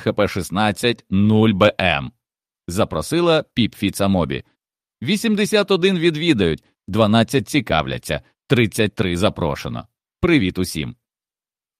МХП 16 0 БМ. Запросила Піп Фіцамобі. 81 відвідають, 12 цікавляться, 33 запрошено. Привіт усім.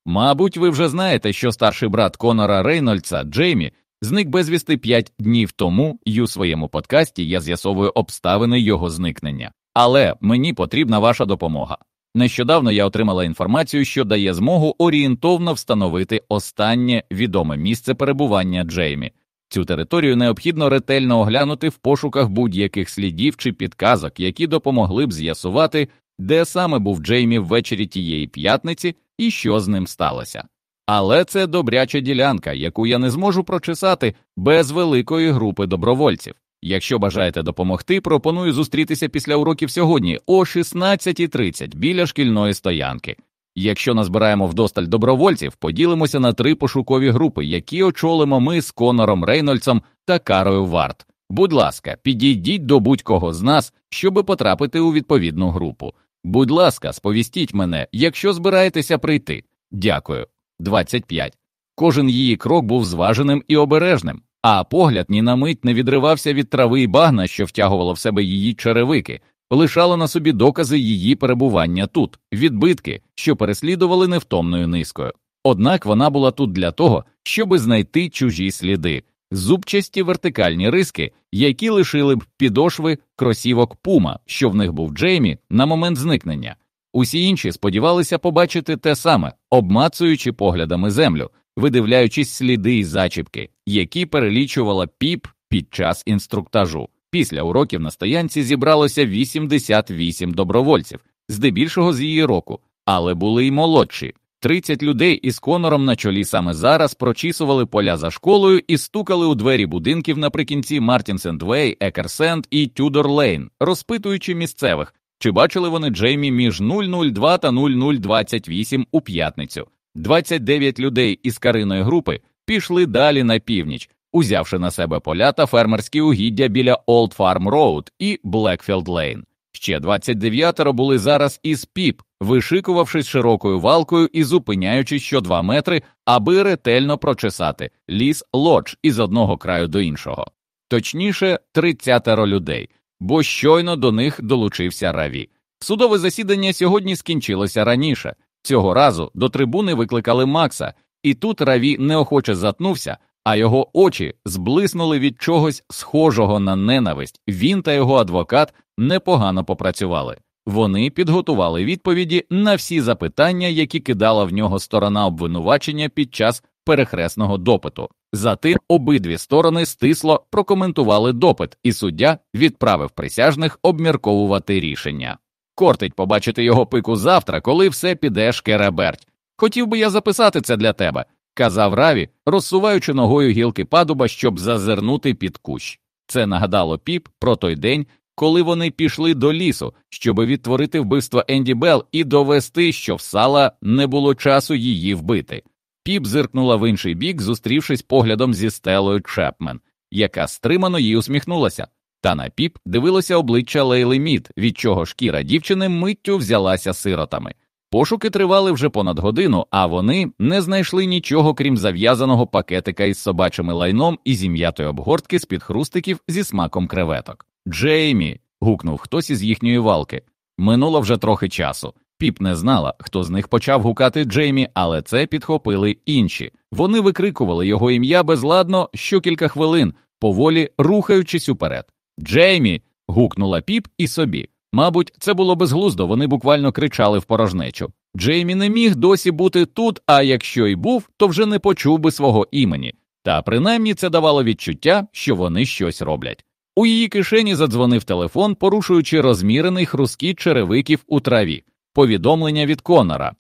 Мабуть, ви вже знаєте, що старший брат Конора Рейнольдса Джеймі зник безвісти 5 днів тому, і у своєму подкасті я з'ясовую обставини його зникнення. Але мені потрібна ваша допомога. Нещодавно я отримала інформацію, що дає змогу орієнтовно встановити останнє відоме місце перебування Джеймі. Цю територію необхідно ретельно оглянути в пошуках будь-яких слідів чи підказок, які допомогли б з'ясувати, де саме був Джеймі ввечері тієї п'ятниці і що з ним сталося. Але це добряча ділянка, яку я не зможу прочесати без великої групи добровольців. Якщо бажаєте допомогти, пропоную зустрітися після уроків сьогодні о 16.30 біля шкільної стоянки. Якщо назбираємо вдосталь добровольців, поділимося на три пошукові групи, які очолимо ми з Конором Рейнольдсом та Карою Варт. Будь ласка, підійдіть до будь-кого з нас, щоби потрапити у відповідну групу. Будь ласка, сповістіть мене, якщо збираєтеся прийти. Дякую. 25. Кожен її крок був зваженим і обережним, а погляд ні на мить не відривався від трави і багна, що втягувало в себе її черевики, лишало на собі докази її перебування тут, відбитки, що переслідували невтомною низкою. Однак вона була тут для того, щоби знайти чужі сліди, зубчасті вертикальні риски, які лишили б підошви кросівок пума, що в них був Джеймі на момент зникнення. Усі інші сподівалися побачити те саме, обмацуючи поглядами землю, видивляючись сліди і зачіпки, які перелічувала піп під час інструктажу. Після уроків на стоянці зібралося 88 добровольців, здебільшого з її року, але були й молодші. 30 людей із конором на чолі саме зараз прочісували поля за школою і стукали у двері будинків наприкінці Мартінсендвей, Екерсенд і Тюдор Лейн, розпитуючи місцевих, чи бачили вони Джеймі між 002 та 0028 у п'ятницю. 29 людей із Кариної групи пішли далі на північ, узявши на себе поля та фермерські угіддя біля Олд Фарм Роуд і Блекфілд Лейн. Ще 29 були зараз із Піп, вишикувавшись широкою валкою і зупиняючись що два метри, аби ретельно прочесати Ліс Лодж із одного краю до іншого. Точніше, 30 людей, бо щойно до них долучився Раві. Судове засідання сьогодні скінчилося раніше. Цього разу до трибуни викликали Макса, і тут раві неохоче затнувся, а його очі зблиснули від чогось схожого на ненависть. Він та його адвокат непогано попрацювали. Вони підготували відповіді на всі запитання, які кидала в нього сторона обвинувачення під час перехресного допиту. Затим обидві сторони стисло прокоментували допит, і суддя відправив присяжних обмірковувати рішення. Кортить побачити його пику завтра, коли все піде шкереберть. Хотів би я записати це для тебе, казав Раві, розсуваючи ногою гілки падуба, щоб зазирнути під кущ. Це нагадало піп про той день, коли вони пішли до лісу, щоб відтворити вбивство Енді Белл і довести, що в сала не було часу її вбити. Піп зиркнула в інший бік, зустрівшись поглядом зі стелою Чепмен, яка стримано їй усміхнулася. Та на піп дивилося обличчя Лейли Мід, від чого шкіра дівчини миттю взялася сиротами. Пошуки тривали вже понад годину, а вони не знайшли нічого, крім зав'язаного пакетика із собачим лайном і зім'ятої обгортки з під хрустиків зі смаком креветок. Джеймі. гукнув хтось із їхньої валки. Минуло вже трохи часу. Піп не знала, хто з них почав гукати Джеймі, але це підхопили інші. Вони викрикували його ім'я безладно щокілька хвилин, поволі рухаючись уперед. Джеймі. гукнула піп і собі. Мабуть, це було безглуздо, вони буквально кричали в порожнечу. Джеймі не міг досі бути тут, а якщо й був, то вже не почув би свого імені, та принаймні це давало відчуття, що вони щось роблять. У її кишені задзвонив телефон, порушуючи розмірений хрускіт черевиків у траві, повідомлення від Конора.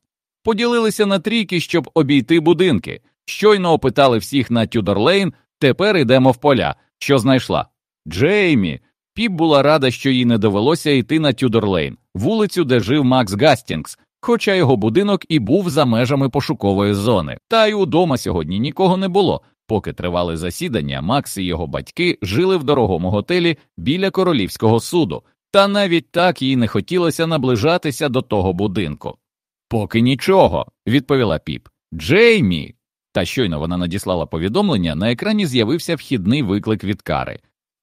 Поділилися на трійки, щоб обійти будинки. Щойно опитали всіх на Тюдорлейн, тепер йдемо в поля. Що знайшла? Джеймі. Піп була рада, що їй не довелося йти на Тюдор-лейн, вулицю, де жив Макс Гастінгс, хоча його будинок і був за межами пошукової зони. Та й удома сьогодні нікого не було. Поки тривали засідання, Макс і його батьки жили в дорогому готелі біля королівського суду, та навіть так їй не хотілося наближатися до того будинку. Поки нічого, відповіла Піп. Джеймі. Та щойно вона надіслала повідомлення, на екрані з'явився вхідний виклик від кари.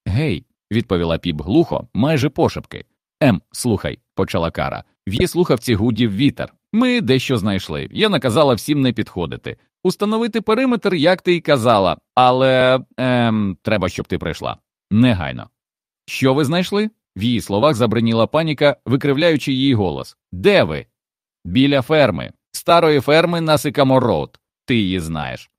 Гей, відповіла піп глухо, майже пошепки. Ем, слухай, почала кара. В її слухавці гудів вітер. Ми дещо знайшли. Я наказала всім не підходити. Установити периметр, як ти й казала, але ем, треба, щоб ти прийшла. Негайно. Що ви знайшли? В її словах забриніла паніка, викривляючи її голос. Де ви? Біля ферми, старої ферми на Сикамор-Роуд. Ти її знаєш.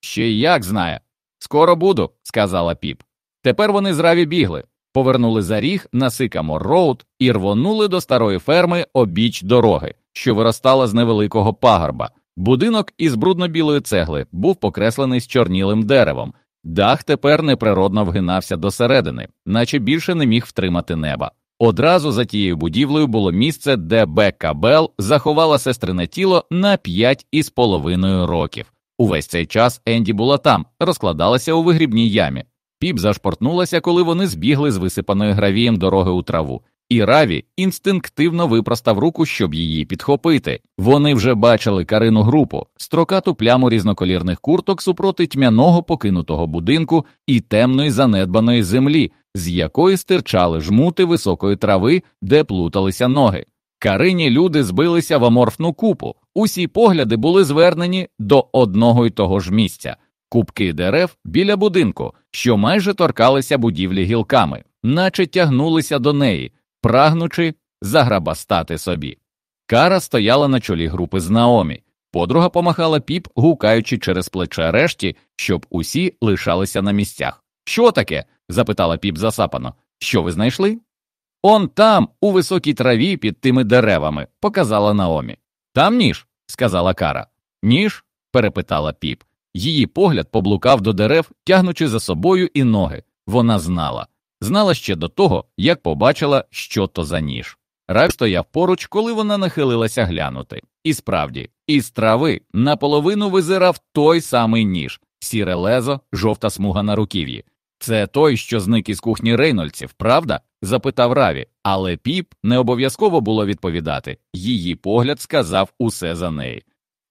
Ще як знає. Скоро буду, сказала Піп. Тепер вони з Раві бігли, повернули за ріг на Сикамор Роуд і рвонули до старої ферми обіч дороги, що виростала з невеликого пагорба. Будинок із брудно-білої цегли був покреслений зчорнілим деревом. Дах тепер неприродно вгинався досередини, наче більше не міг втримати неба. Одразу за тією будівлею було місце, де Бекка Белл заховала сестрине тіло на п'ять із половиною років. Увесь цей час Енді була там, розкладалася у вигрібній ямі. Піп зашпортнулася, коли вони збігли з висипаної гравієм дороги у траву, і Раві інстинктивно випростав руку, щоб її підхопити. Вони вже бачили Карину групу, строкату пляму різноколірних курток супроти тьмяного покинутого будинку і темної занедбаної землі, з якої стирчали жмути високої трави, де плуталися ноги. Карині люди збилися в аморфну купу, усі погляди були звернені до одного й того ж місця кубки дерев біля будинку, що майже торкалися будівлі гілками, наче тягнулися до неї, прагнучи заграбастати собі. Кара стояла на чолі групи з Наомі. Подруга помахала піп, гукаючи через плече решті, щоб усі лишалися на місцях. Що таке? запитала піп засапано. Що ви знайшли? Он там, у високій траві під тими деревами, показала Наомі. Там ніж, сказала Кара. Ніж? перепитала піп. Її погляд поблукав до дерев, тягнучи за собою і ноги. Вона знала. Знала ще до того, як побачила, що то за ніж. Ральф стояв поруч, коли вона нахилилася глянути. І справді, із трави наполовину визирав той самий ніж, сіре лезо, жовта смуга на руків'ї. Це той, що зник із кухні Рейнольдсів, правда? запитав Раві, але піп не обов'язково було відповідати. Її погляд сказав усе за неї.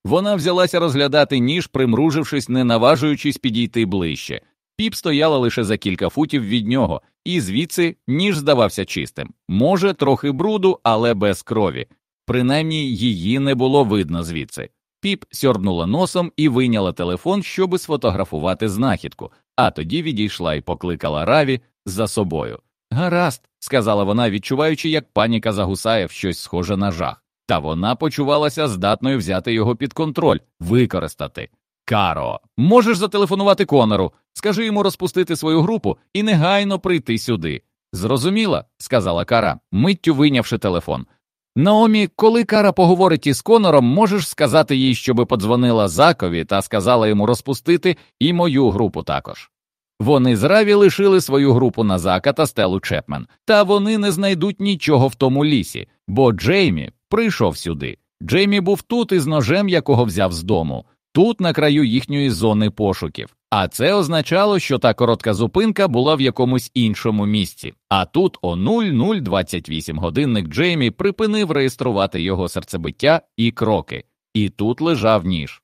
Вона взялася розглядати ніж, примружившись, не наважуючись підійти ближче. Піп стояла лише за кілька футів від нього, і звідси ніж здавався чистим. Може, трохи бруду, але без крові. Принаймні її не було видно звідси. Піп сьорбнула носом і вийняла телефон, щоби сфотографувати знахідку, а тоді відійшла і покликала Раві за собою. Гаразд, сказала вона, відчуваючи, як паніка загусає в щось схоже на жах, та вона почувалася здатною взяти його під контроль, використати. Каро, можеш зателефонувати Конору, скажи йому розпустити свою групу і негайно прийти сюди. Зрозуміла, сказала Кара, миттю вийнявши телефон. Наомі, коли Кара поговорить із Конором, можеш сказати їй, щоби подзвонила Закові та сказала йому розпустити і мою групу також. Вони з Раві лишили свою групу на Зака та Стелу Чепмен, та вони не знайдуть нічого в тому лісі, бо Джеймі прийшов сюди. Джеймі був тут із ножем, якого взяв з дому, тут на краю їхньої зони пошуків. А це означало, що та коротка зупинка була в якомусь іншому місці. А тут о 0028 годинник Джеймі припинив реєструвати його серцебиття і кроки, і тут лежав ніж.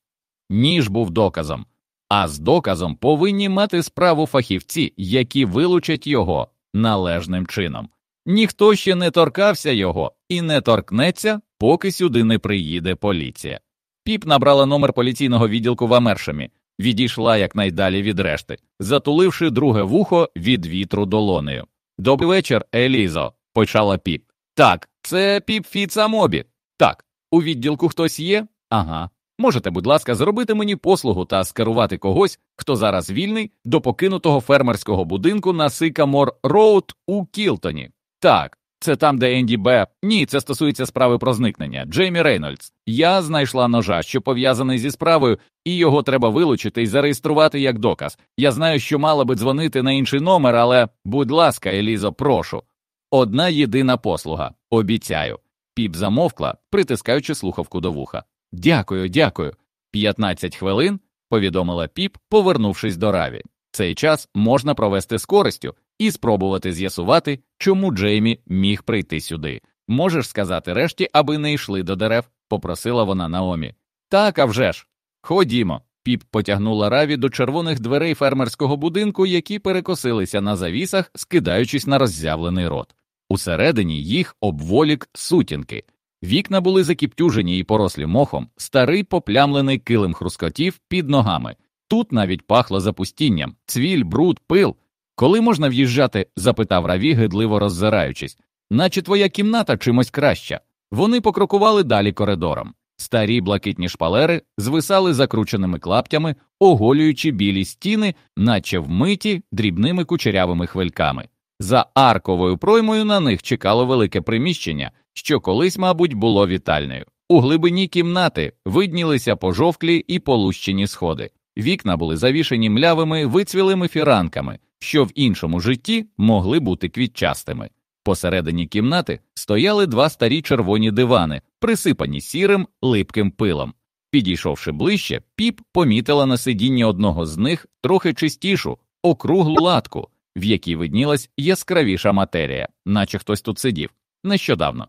Ніж був доказом, а з доказом повинні мати справу фахівці, які вилучать його належним чином. Ніхто ще не торкався його і не торкнеться, поки сюди не приїде поліція. Піп набрала номер поліційного відділку в Амершемі, відійшла якнайдалі від решти, затуливши друге вухо від вітру долонею. Добрий вечір, Елізо, почала піп. Так, це піп Фіца Мобі. Так, у відділку хтось є? Ага. Можете, будь ласка, зробити мені послугу та скерувати когось, хто зараз вільний, до покинутого фермерського будинку на Сикамор Роуд у Кілтоні. Так, це там, де Енді Б. Ні, це стосується справи про зникнення. Джеймі Рейнольдс. Я знайшла ножа, що пов'язаний зі справою, і його треба вилучити і зареєструвати як доказ. Я знаю, що мала би дзвонити на інший номер, але, будь ласка, Елізо, прошу. Одна єдина послуга. Обіцяю. Піп замовкла, притискаючи слухавку до вуха. Дякую, дякую. П'ятнадцять хвилин, повідомила піп, повернувшись до раві. Цей час можна провести з користю і спробувати з'ясувати, чому Джеймі міг прийти сюди. Можеш сказати решті, аби не йшли до дерев, попросила вона Наомі. Так, а вже ж. Ходімо. Піп потягнула раві до червоних дверей фермерського будинку, які перекосилися на завісах, скидаючись на роззявлений рот. Усередині їх обволік сутінки. Вікна були закіптюжені і порослі мохом, старий поплямлений килим хрускотів під ногами. Тут навіть пахло запустінням, цвіль, бруд, пил. Коли можна в'їжджати? запитав Раві, гидливо роззираючись, наче твоя кімната чимось краща. Вони покрокували далі коридором. Старі блакитні шпалери звисали закрученими клаптями, оголюючи білі стіни, наче вмиті дрібними кучерявими хвильками. За арковою проймою на них чекало велике приміщення, що колись, мабуть, було вітальнею. У глибині кімнати виднілися пожовклі і полущені сходи. Вікна були завішені млявими вицвілими фіранками, що в іншому житті могли бути квітчастими. Посередині кімнати стояли два старі червоні дивани, присипані сірим липким пилом. Підійшовши ближче, піп помітила на сидінні одного з них трохи чистішу, округлу латку, в якій виднілась яскравіша матерія, наче хтось тут сидів нещодавно.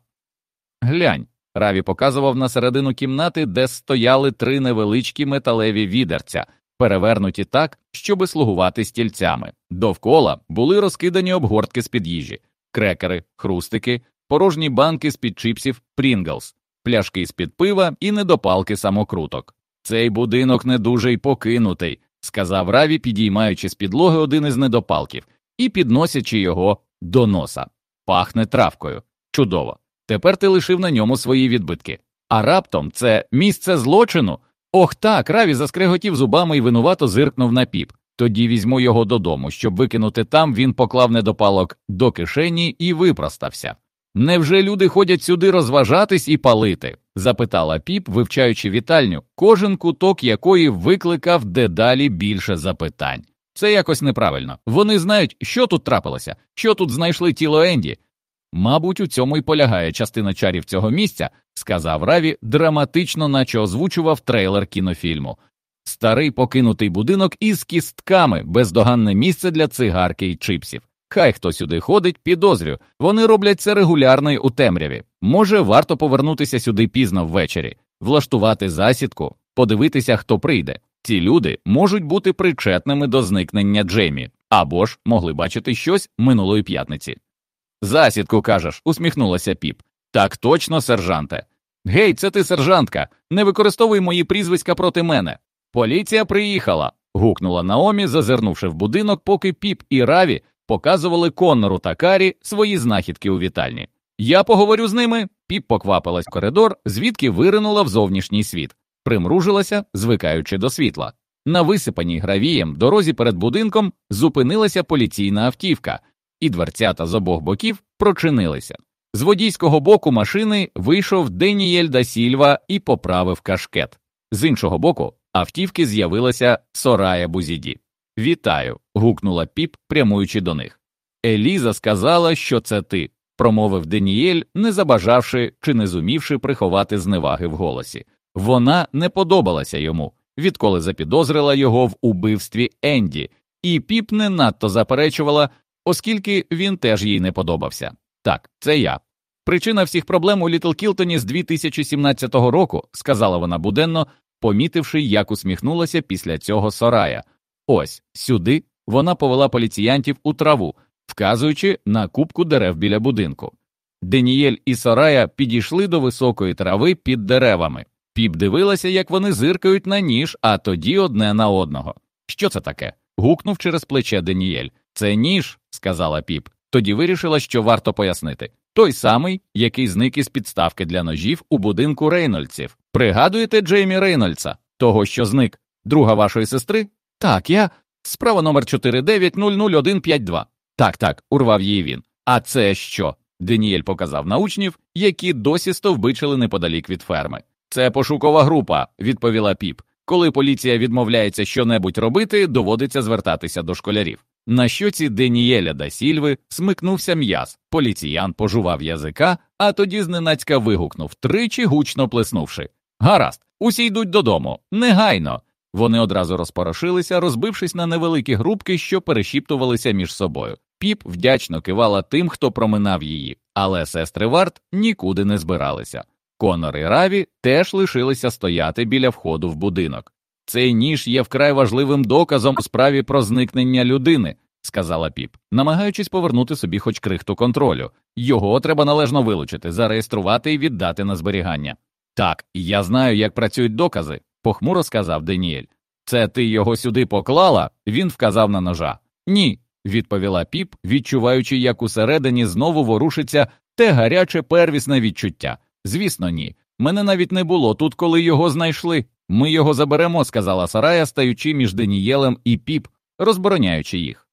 Глянь, Раві показував на середину кімнати, де стояли три невеличкі металеві відерця, перевернуті так, щоби слугувати стільцями. Довкола були розкидані обгортки з під їжі, крекери, хрустики, порожні банки з під чипсів Прінглс, пляшки з під пива і недопалки самокруток. Цей будинок не дуже й покинутий, сказав Раві, підіймаючи з підлоги один із недопалків і підносячи його до носа. Пахне травкою. Чудово. Тепер ти лишив на ньому свої відбитки. А раптом це місце злочину. Ох так, Раві заскреготів зубами і винувато зиркнув на піп. Тоді візьму його додому, щоб викинути там, він поклав недопалок до кишені і випростався. Невже люди ходять сюди розважатись і палити? запитала піп, вивчаючи вітальню, кожен куток якої викликав дедалі більше запитань. Це якось неправильно. Вони знають, що тут трапилося, що тут знайшли тіло Енді. Мабуть, у цьому й полягає частина чарів цього місця, сказав Раві, драматично, наче озвучував трейлер кінофільму. Старий покинутий будинок із кістками, бездоганне місце для цигарки й чипсів. Хай хто сюди ходить, підозрю. Вони роблять це регулярно й у темряві. Може, варто повернутися сюди пізно ввечері, влаштувати засідку, подивитися, хто прийде. Ці люди можуть бути причетними до зникнення Джеймі або ж могли бачити щось минулої п'ятниці. Засідку кажеш, усміхнулася піп. Так точно, сержанте. Гей, це ти, сержантка, не використовуй мої прізвиська проти мене. Поліція приїхала. гукнула Наомі, зазирнувши в будинок, поки піп і Раві показували Коннору та Карі свої знахідки у вітальні. Я поговорю з ними. Піп поквапилась в коридор, звідки виринула в зовнішній світ, примружилася, звикаючи до світла. На висипаній гравієм дорозі перед будинком зупинилася поліційна автівка, і дверцята з обох боків прочинилися. З водійського боку машини вийшов Денієль да Сільва і поправив кашкет. З іншого боку, автівки з'явилася Сорая Бузіді. Вітаю. гукнула піп, прямуючи до них. Еліза сказала, що це ти, промовив Денієль, не забажавши чи не зумівши приховати зневаги в голосі. Вона не подобалася йому, відколи запідозрила його в убивстві Енді, і піп не надто заперечувала, оскільки він теж їй не подобався. Так, це я. Причина всіх проблем у Літл Кілтоні з 2017 року, сказала вона буденно, помітивши, як усміхнулася після цього Сорая. Ось сюди вона повела поліціянтів у траву, вказуючи на кубку дерев біля будинку. Денієль і Сорая підійшли до високої трави під деревами. Піп дивилася, як вони зиркають на ніж, а тоді одне на одного. Що це таке? гукнув через плече Денієль. Це ніж, сказала піп. Тоді вирішила, що варто пояснити. Той самий, який зник із підставки для ножів у будинку Рейнольдсів. Пригадуєте Джеймі Рейнольдса, того, що зник, друга вашої сестри? Так, я. Справа номер 4900152. Так, так, урвав її він. А це що? Деніель показав на учнів, які досі стовбичили неподалік від ферми. Це пошукова група, відповіла піп. Коли поліція відмовляється щонебудь робити, доводиться звертатися до школярів. На щоці Денієля да Сільви смикнувся м'яз, поліціян пожував язика, а тоді зненацька вигукнув, тричі гучно плеснувши. Гаразд, усі йдуть додому, негайно. Вони одразу розпорошилися, розбившись на невеликі групки, що перешіптувалися між собою. Піп вдячно кивала тим, хто проминав її, але сестри Варт нікуди не збиралися. Конор і Раві теж лишилися стояти біля входу в будинок. Цей ніж є вкрай важливим доказом у справі про зникнення людини, сказала піп, намагаючись повернути собі хоч крихту контролю. Його треба належно вилучити, зареєструвати і віддати на зберігання. Так, я знаю, як працюють докази, похмуро сказав Деніель. Це ти його сюди поклала? Він вказав на ножа. Ні, відповіла піп, відчуваючи, як усередині знову ворушиться те гаряче первісне відчуття. Звісно, ні. Мене навіть не було тут, коли його знайшли. Ми його заберемо, сказала Сарая, стаючи між Денієлем і піп, розбороняючи їх.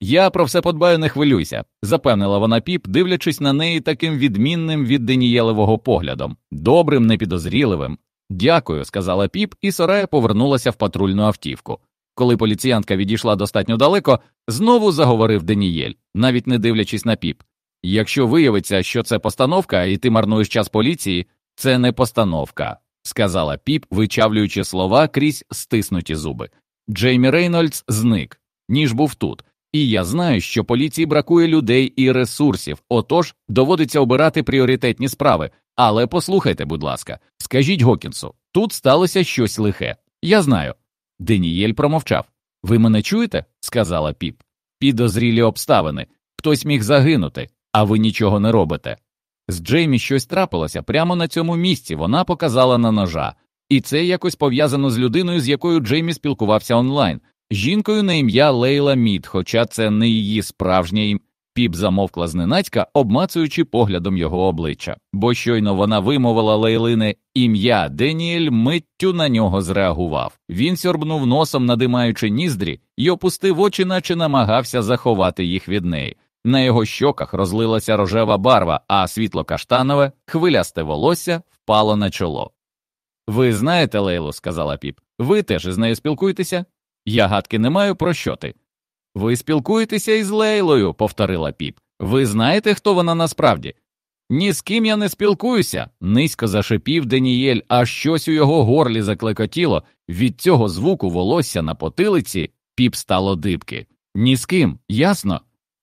Я про все подбаю, не хвилюйся, запевнила вона піп, дивлячись на неї таким відмінним від Денієлевого поглядом, добрим, непідозріливим. Дякую, сказала піп, і Сорая повернулася в патрульну автівку. Коли поліціянтка відійшла достатньо далеко, знову заговорив Денієль, навіть не дивлячись на піп. Якщо виявиться, що це постановка, і ти марнуєш час поліції, це не постановка, сказала піп, вичавлюючи слова крізь стиснуті зуби. Джеймі Рейнольдс зник, ніж був тут, і я знаю, що поліції бракує людей і ресурсів, отож доводиться обирати пріоритетні справи. Але послухайте, будь ласка, скажіть Гокінсу, тут сталося щось лихе. Я знаю. Денієль промовчав. Ви мене чуєте? сказала піп. Підозрілі обставини. Хтось міг загинути, а ви нічого не робите. З Джеймі щось трапилося прямо на цьому місці вона показала на ножа, і це якось пов'язано з людиною, з якою Джеймі спілкувався онлайн, жінкою на ім'я Лейла Мід, хоча це не її справжнє ім'я. Піп замовкла зненацька, обмацуючи поглядом його обличчя, бо щойно вона вимовила Лейлине ім'я Деніель миттю на нього зреагував. Він сьорбнув носом, надимаючи ніздрі, і опустив очі, наче намагався заховати їх від неї. На його щоках розлилася рожева барва, а світло каштанове, хвилясте волосся впало на чоло. Ви знаєте, Лейлу, сказала піп, ви теж із нею спілкуєтеся? Я гадки не маю про що ти. Ви спілкуєтеся із Лейлою, повторила піп. Ви знаєте, хто вона насправді? Ні з ким я не спілкуюся, низько зашипів Денієль, а щось у його горлі заклекотіло. Від цього звуку волосся на потилиці піп стало дибки. Ні з ким, ясно?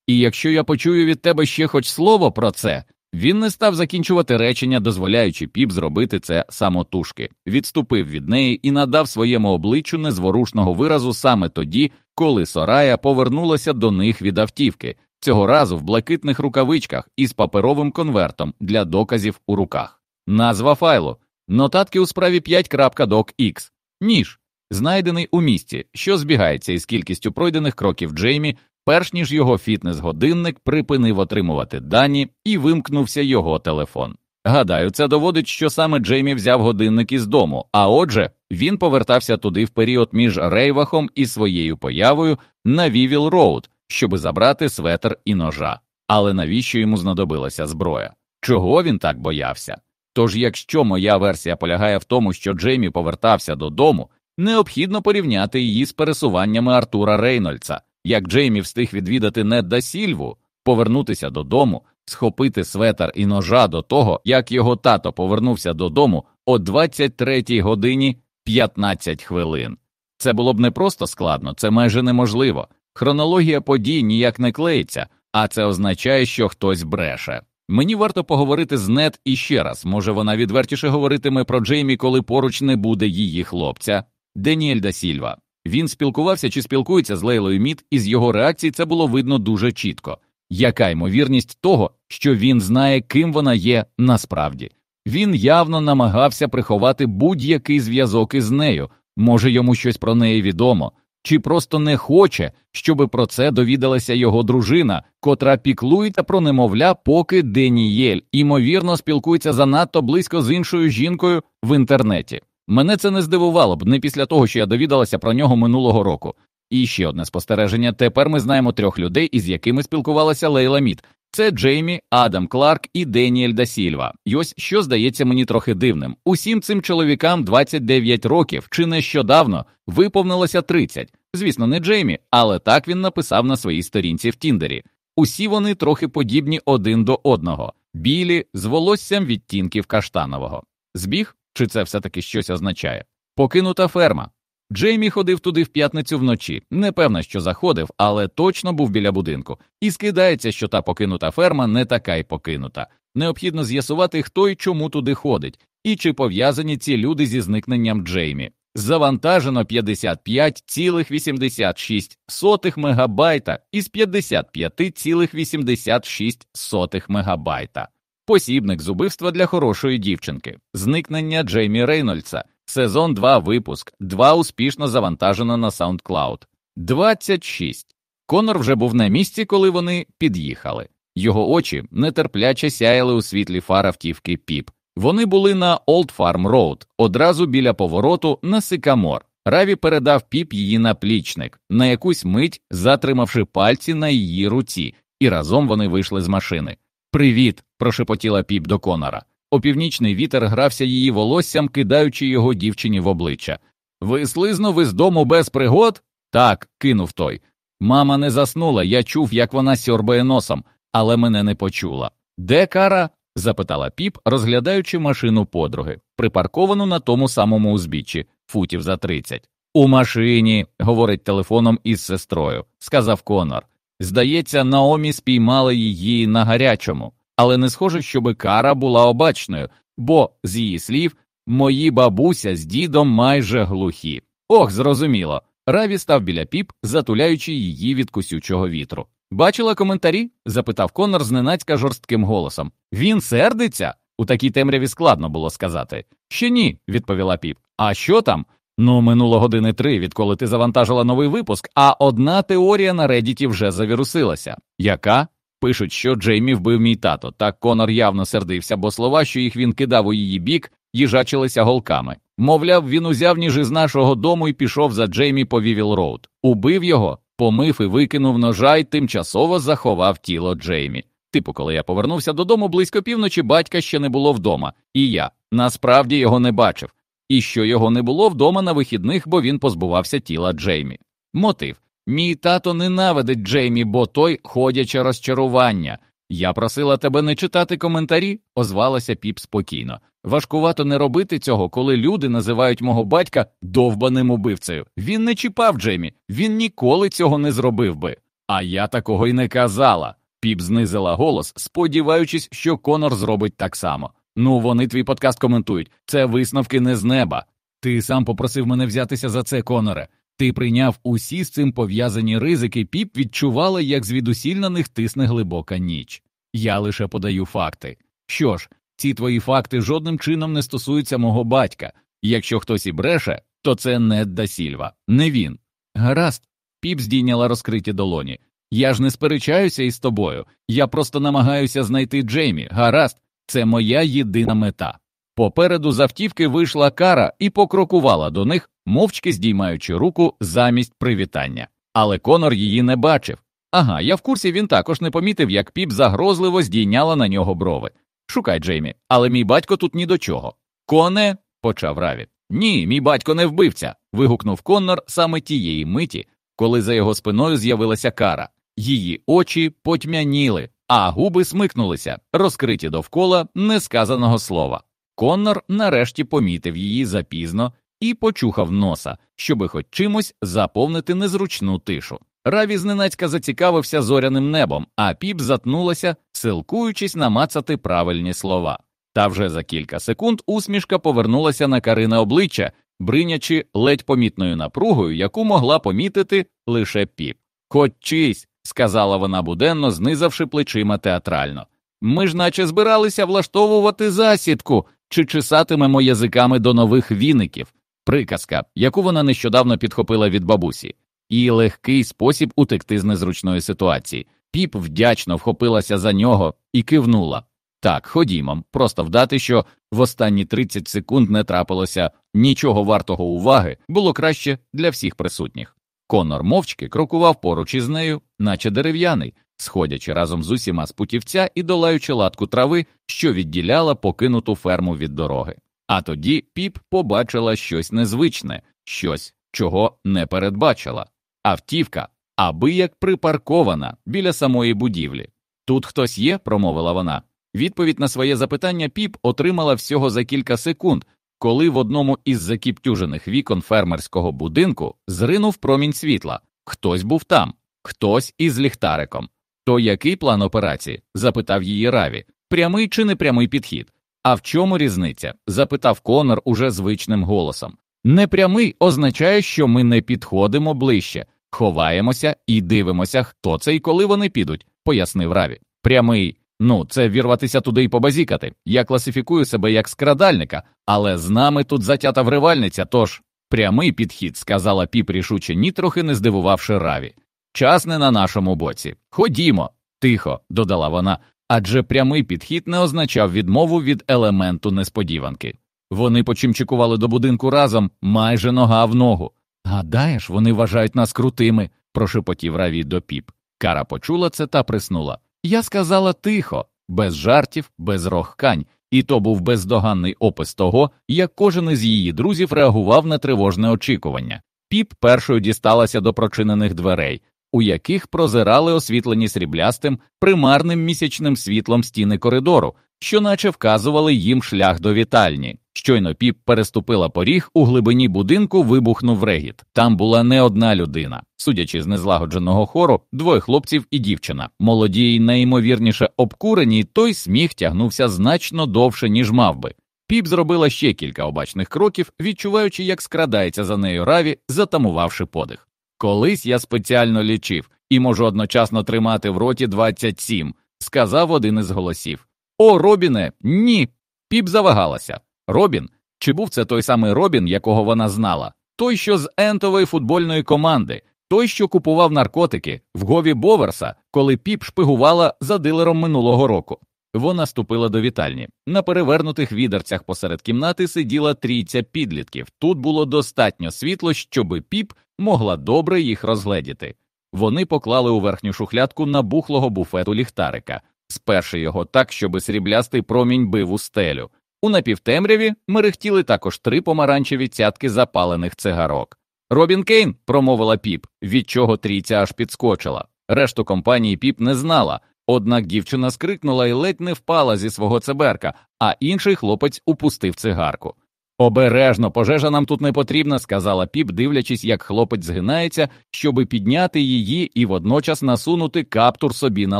І якщо я почую від тебе ще хоч слово про це, він не став закінчувати речення, дозволяючи піп зробити це самотужки, відступив від неї і надав своєму обличчю незворушного виразу саме тоді, коли Сорая повернулася до них від автівки, цього разу в блакитних рукавичках із паперовим конвертом для доказів у руках. Назва файлу нотатки у справі 5.docx. ніж, знайдений у місті, що збігається із кількістю пройдених кроків Джеймі перш ніж його фітнес-годинник припинив отримувати дані і вимкнувся його телефон. Гадаю, це доводить, що саме Джеймі взяв годинник із дому, а отже, він повертався туди в період між рейвахом і своєю появою на Вівіл Роуд, щоби забрати светр і ножа. Але навіщо йому знадобилася зброя? Чого він так боявся? Тож, якщо моя версія полягає в тому, що Джеймі повертався додому, необхідно порівняти її з пересуваннями Артура Рейнольдса, як Джеймі встиг відвідати Недда Сільву, повернутися додому, схопити светер і ножа до того, як його тато повернувся додому о 23 годині 15 хвилин. Це було б не просто складно, це майже неможливо. Хронологія подій ніяк не клеїться, а це означає, що хтось бреше. Мені варто поговорити з Нед іще раз. Може, вона відвертіше говоритиме про Джеймі, коли поруч не буде її хлопця. Деніель да Сільва. Він спілкувався чи спілкується з Лейлою Мід, і з його реакції це було видно дуже чітко. Яка ймовірність того, що він знає, ким вона є насправді? Він явно намагався приховати будь-який зв'язок із нею, може йому щось про неї відомо, чи просто не хоче, щоби про це довідалася його дружина, котра піклується про немовля, поки Денієль, ймовірно, спілкується занадто близько з іншою жінкою в інтернеті. Мене це не здивувало б не після того, що я довідалася про нього минулого року. І ще одне спостереження: тепер ми знаємо трьох людей, із якими спілкувалася Лейла Мід. Це Джеймі, Адам Кларк і Деніель да Сільва. І ось що здається мені трохи дивним. Усім цим чоловікам 29 років чи нещодавно виповнилося 30. Звісно, не Джеймі, але так він написав на своїй сторінці в Тіндері. Усі вони трохи подібні один до одного, білі з волоссям відтінків каштанового. Збіг чи це все таки щось означає? Покинута ферма. Джеймі ходив туди в п'ятницю вночі. Не певна, що заходив, але точно був біля будинку. І скидається, що та покинута ферма не така й покинута. Необхідно з'ясувати, хто і чому туди ходить, і чи пов'язані ці люди зі зникненням Джеймі. завантажено 55,86 мегабайта із 55,86 мегабайта. Посібник з убивства для хорошої дівчинки, зникнення Джеймі Рейнольдса, сезон 2 випуск, 2 успішно завантажено на SoundCloud. 26. Конор вже був на місці, коли вони під'їхали. Його очі нетерпляче сяяли у світлі фар автівки піп. Вони були на Old Farm Road, одразу біля повороту на Сикамор. Раві передав піп її наплічник, на якусь мить затримавши пальці на її руці, і разом вони вийшли з машини. Привіт, прошепотіла піп до Конора. Опівнічний вітер грався її волоссям, кидаючи його дівчині в обличчя. Ви слизнув із дому без пригод? Так, кинув той. Мама не заснула, я чув, як вона сьорбає носом, але мене не почула. Де кара? запитала піп, розглядаючи машину подруги, припарковану на тому самому узбіччі, футів за тридцять. У машині, говорить телефоном із сестрою, сказав Конор. Здається, Наомі спіймали її на гарячому, але не схоже, щоби кара була обачною, бо, з її слів, мої бабуся з дідом майже глухі. Ох, зрозуміло. Раві став біля піп, затуляючи її від кусючого вітру. Бачила коментарі? запитав Конор зненацька жорстким голосом. Він сердиться? У такій темряві складно було сказати. Ще ні, відповіла піп. А що там? Ну, минуло години три, відколи ти завантажила новий випуск, а одна теорія на Редіті вже завірусилася. Яка? Пишуть, що Джеймі вбив мій тато. Так, Конор явно сердився, бо слова, що їх він кидав у її бік, їжачилися голками. Мовляв, він узяв ніж із нашого дому і пішов за Джеймі по Вівіл Роуд. Убив його, помив і викинув ножа й тимчасово заховав тіло Джеймі. Типу, коли я повернувся додому близько півночі, батька ще не було вдома, і я насправді його не бачив, і що його не було вдома на вихідних, бо він позбувався тіла Джеймі. Мотив Мій тато ненавидить Джеймі, бо той ходяче розчарування. Я просила тебе не читати коментарі, озвалася піп спокійно. Важкувато не робити цього, коли люди називають мого батька довбаним убивцею. Він не чіпав Джеймі, він ніколи цього не зробив би. А я такого й не казала. Піп знизила голос, сподіваючись, що Конор зробить так само. Ну, вони твій подкаст коментують. Це висновки не з неба. Ти сам попросив мене взятися за це, Коноре. Ти прийняв усі з цим пов'язані ризики, піп відчувала, як звідусіль на них тисне глибока ніч. Я лише подаю факти. Що ж, ці твої факти жодним чином не стосуються мого батька. Якщо хтось і бреше, то це не да Сільва, не він. Гаразд, піп здійняла розкриті долоні. Я ж не сперечаюся із тобою. Я просто намагаюся знайти Джеймі. Гаразд, це моя єдина мета. Попереду з автівки вийшла кара і покрокувала до них, мовчки здіймаючи руку замість привітання. Але Конор її не бачив. Ага, я в курсі він також не помітив, як піп загрозливо здійняла на нього брови. Шукай, Джеймі, але мій батько тут ні до чого. Коне, почав Раві. Ні, мій батько не вбивця. вигукнув Коннор саме тієї миті, коли за його спиною з'явилася кара. Її очі потьмяніли, а губи смикнулися, розкриті довкола несказаного слова. Коннор нарешті помітив її запізно і почухав носа, щоби хоч чимось заповнити незручну тишу. Раві зненацька зацікавився зоряним небом, а піп затнулася, силкуючись намацати правильні слова. Та вже за кілька секунд усмішка повернулася на Карине обличчя, бринячи ледь помітною напругою, яку могла помітити лише піп. Хоч чись, сказала вона буденно, знизавши плечима театрально. Ми ж наче збиралися влаштовувати засідку чи чесатимемо язиками до нових віників, приказка, яку вона нещодавно підхопила від бабусі, і легкий спосіб утекти з незручної ситуації. Піп вдячно вхопилася за нього і кивнула. Так, ходімо, просто вдати, що в останні 30 секунд не трапилося нічого вартого уваги, було краще для всіх присутніх. Конор мовчки крокував поруч із нею, наче дерев'яний, сходячи разом з усіма з путівця і долаючи латку трави, що відділяла покинуту ферму від дороги. А тоді піп побачила щось незвичне, щось, чого не передбачила. Автівка, аби як припаркована біля самої будівлі. Тут хтось є, промовила вона. Відповідь на своє запитання піп отримала всього за кілька секунд, коли в одному із закіптюжених вікон фермерського будинку зринув промінь світла. Хтось був там, хтось із ліхтариком. То який план операції? запитав її Раві. Прямий чи непрямий підхід? А в чому різниця? запитав Конор уже звичним голосом. Непрямий означає, що ми не підходимо ближче, ховаємося і дивимося, хто це і коли вони підуть, пояснив Раві. Прямий, ну, це вірватися туди і побазікати. Я класифікую себе як скрадальника, але з нами тут затята вривальниця, тож прямий підхід, сказала піп рішуче, ні трохи не здивувавши Раві. Час не на нашому боці. Ходімо, тихо, додала вона, адже прямий підхід не означав відмову від елементу несподіванки. Вони почимчикували до будинку разом майже нога в ногу. Гадаєш, вони вважають нас крутими, прошепотів Раві до піп. Кара почула це та приснула. Я сказала тихо, без жартів, без рохкань, і то був бездоганний опис того, як кожен із її друзів реагував на тривожне очікування. Піп першою дісталася до прочинених дверей, у яких прозирали освітлені сріблястим примарним місячним світлом стіни коридору, що наче вказували їм шлях до вітальні. Щойно піп переступила поріг, у глибині будинку вибухнув регіт. Там була не одна людина. Судячи з незлагодженого хору, двоє хлопців і дівчина. Молоді й найімовірніше обкурені, той сміх тягнувся значно довше, ніж мав би. Піп зробила ще кілька обачних кроків, відчуваючи, як скрадається за нею Раві, затамувавши подих. Колись я спеціально лічив і можу одночасно тримати в роті 27», – сказав один із голосів. О, Робіне, ні. Піп завагалася. Робін, чи був це той самий Робін, якого вона знала, той, що з Ентової футбольної команди, той, що купував наркотики в Гові Боверса, коли Піп шпигувала за дилером минулого року. Вона ступила до вітальні. На перевернутих відерцях посеред кімнати сиділа трійця підлітків. Тут було достатньо світло, щоби піп могла добре їх розгледіти. Вони поклали у верхню шухлядку набухлого буфету ліхтарика, сперши його так, щоби сріблястий промінь бив у стелю. У напівтемряві мерехтіли також три помаранчеві цятки запалених цигарок. Робін Кейн, промовила піп, від чого трійця аж підскочила. Решту компанії піп не знала, однак дівчина скрикнула і ледь не впала зі свого цеберка, а інший хлопець упустив цигарку. Обережно, пожежа нам тут не потрібна, сказала піп, дивлячись, як хлопець згинається, щоби підняти її і водночас насунути каптур собі на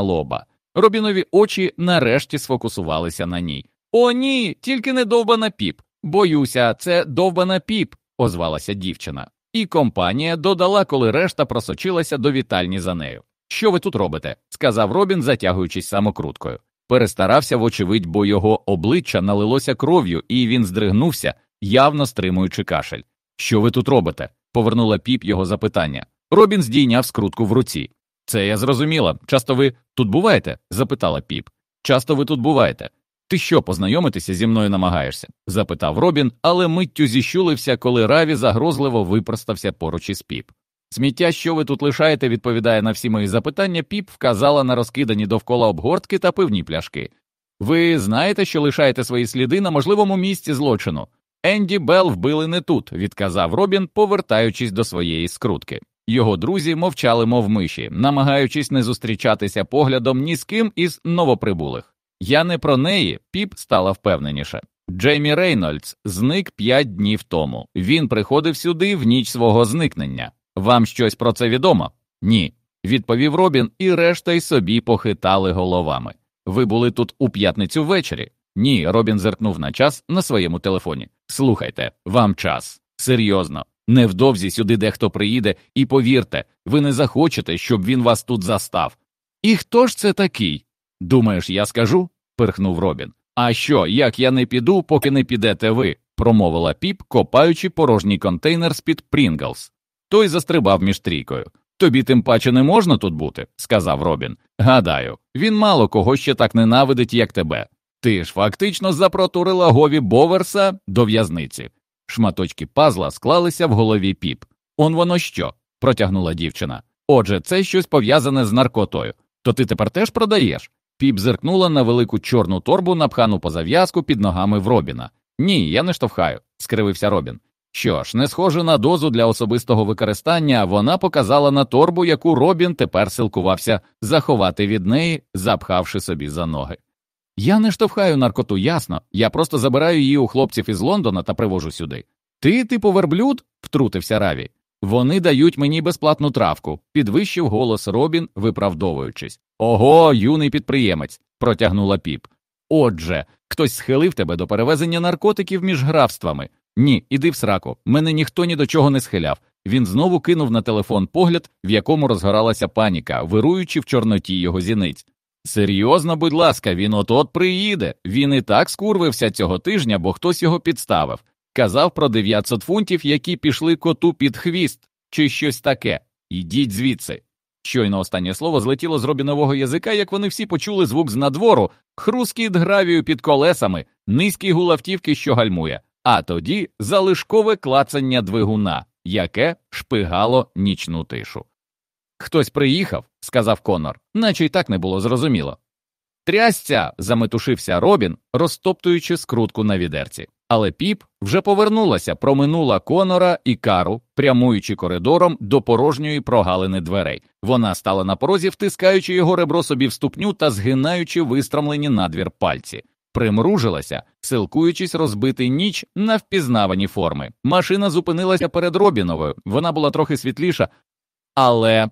лоба. Робінові очі нарешті сфокусувалися на ній. О, ні, тільки не довбана піп. Боюся, це довбана піп, озвалася дівчина. І компанія додала, коли решта просочилася до вітальні за нею. Що ви тут робите? сказав Робін, затягуючись самокруткою. Перестарався, вочевидь, бо його обличчя налилося кров'ю, і він здригнувся, явно стримуючи кашель. Що ви тут робите? повернула Піп його запитання. Робін здійняв скрутку в руці. Це я зрозуміла. Часто ви тут буваєте? запитала Піп. Часто ви тут буваєте. Ти що, познайомитися зі мною намагаєшся? запитав Робін, але миттю зіщулився, коли Раві загрозливо випростався поруч із Піп. Сміття, що ви тут лишаєте, відповідає на всі мої запитання, піп вказала на розкидані довкола обгортки та пивні пляшки. Ви знаєте, що лишаєте свої сліди на можливому місці злочину. Енді Белл вбили не тут, відказав Робін, повертаючись до своєї скрутки. Його друзі мовчали, мов миші, намагаючись не зустрічатися поглядом ні з ким із новоприбулих. Я не про неї, піп стала впевненіше. Джеймі Рейнольдс зник п'ять днів тому. Він приходив сюди в ніч свого зникнення. Вам щось про це відомо? Ні, відповів Робін, і решта й собі похитали головами. Ви були тут у п'ятницю ввечері? Ні, Робін зеркнув на час на своєму телефоні. Слухайте, вам час. Серйозно. Невдовзі сюди дехто приїде, і повірте, ви не захочете, щоб він вас тут застав. І хто ж це такий? Думаєш, я скажу? пирхнув Робін. А що, як я не піду, поки не підете ви, промовила Піп, копаючи порожній контейнер з-під Прінглс. Той застрибав між трійкою. Тобі тим паче не можна тут бути, сказав Робін. Гадаю, він мало кого ще так ненавидить, як тебе. Ти ж фактично запротурила Гові Боверса до в'язниці. Шматочки пазла склалися в голові піп. Он воно що? протягнула дівчина. Отже, це щось пов'язане з наркотою. То ти тепер теж продаєш? Піп зиркнула на велику чорну торбу, напхану по зав'язку під ногами в Робіна. Ні, я не штовхаю, скривився Робін. Що ж, не схоже на дозу для особистого використання, вона показала на торбу, яку Робін тепер силкувався заховати від неї, запхавши собі за ноги. Я не штовхаю наркоту, ясно, я просто забираю її у хлопців із Лондона та привожу сюди. Ти, типу, верблюд? втрутився Раві. Вони дають мені безплатну травку, підвищив голос Робін, виправдовуючись. Ого, юний підприємець, протягнула Піп. Отже, хтось схилив тебе до перевезення наркотиків між графствами. Ні, іди в сраку. Мене ніхто ні до чого не схиляв. Він знову кинув на телефон погляд, в якому розгоралася паніка, вируючи в чорноті його зіниць. Серйозно, будь ласка, він от от приїде. Він і так скурвився цього тижня, бо хтось його підставив. Казав про 900 фунтів, які пішли коту під хвіст, чи щось таке. Ідіть звідси. Щойно останнє слово злетіло з робінового язика, як вони всі почули звук з надвору, хрускіт гравію під колесами, низький гул автівки, що гальмує, а тоді залишкове клацання двигуна, яке шпигало нічну тишу. Хтось приїхав, сказав Конор, наче й так не було зрозуміло. Трясця. заметушився Робін, розтоптуючи скрутку на відерці. Але піп вже повернулася, проминула Конора і кару, прямуючи коридором до порожньої прогалини дверей. Вона стала на порозі, втискаючи його ребро собі в ступню та згинаючи вистромлені надвір пальці. Примружилася, силкуючись розбити ніч на впізнавані форми. Машина зупинилася перед Робіновою. Вона була трохи світліша, але.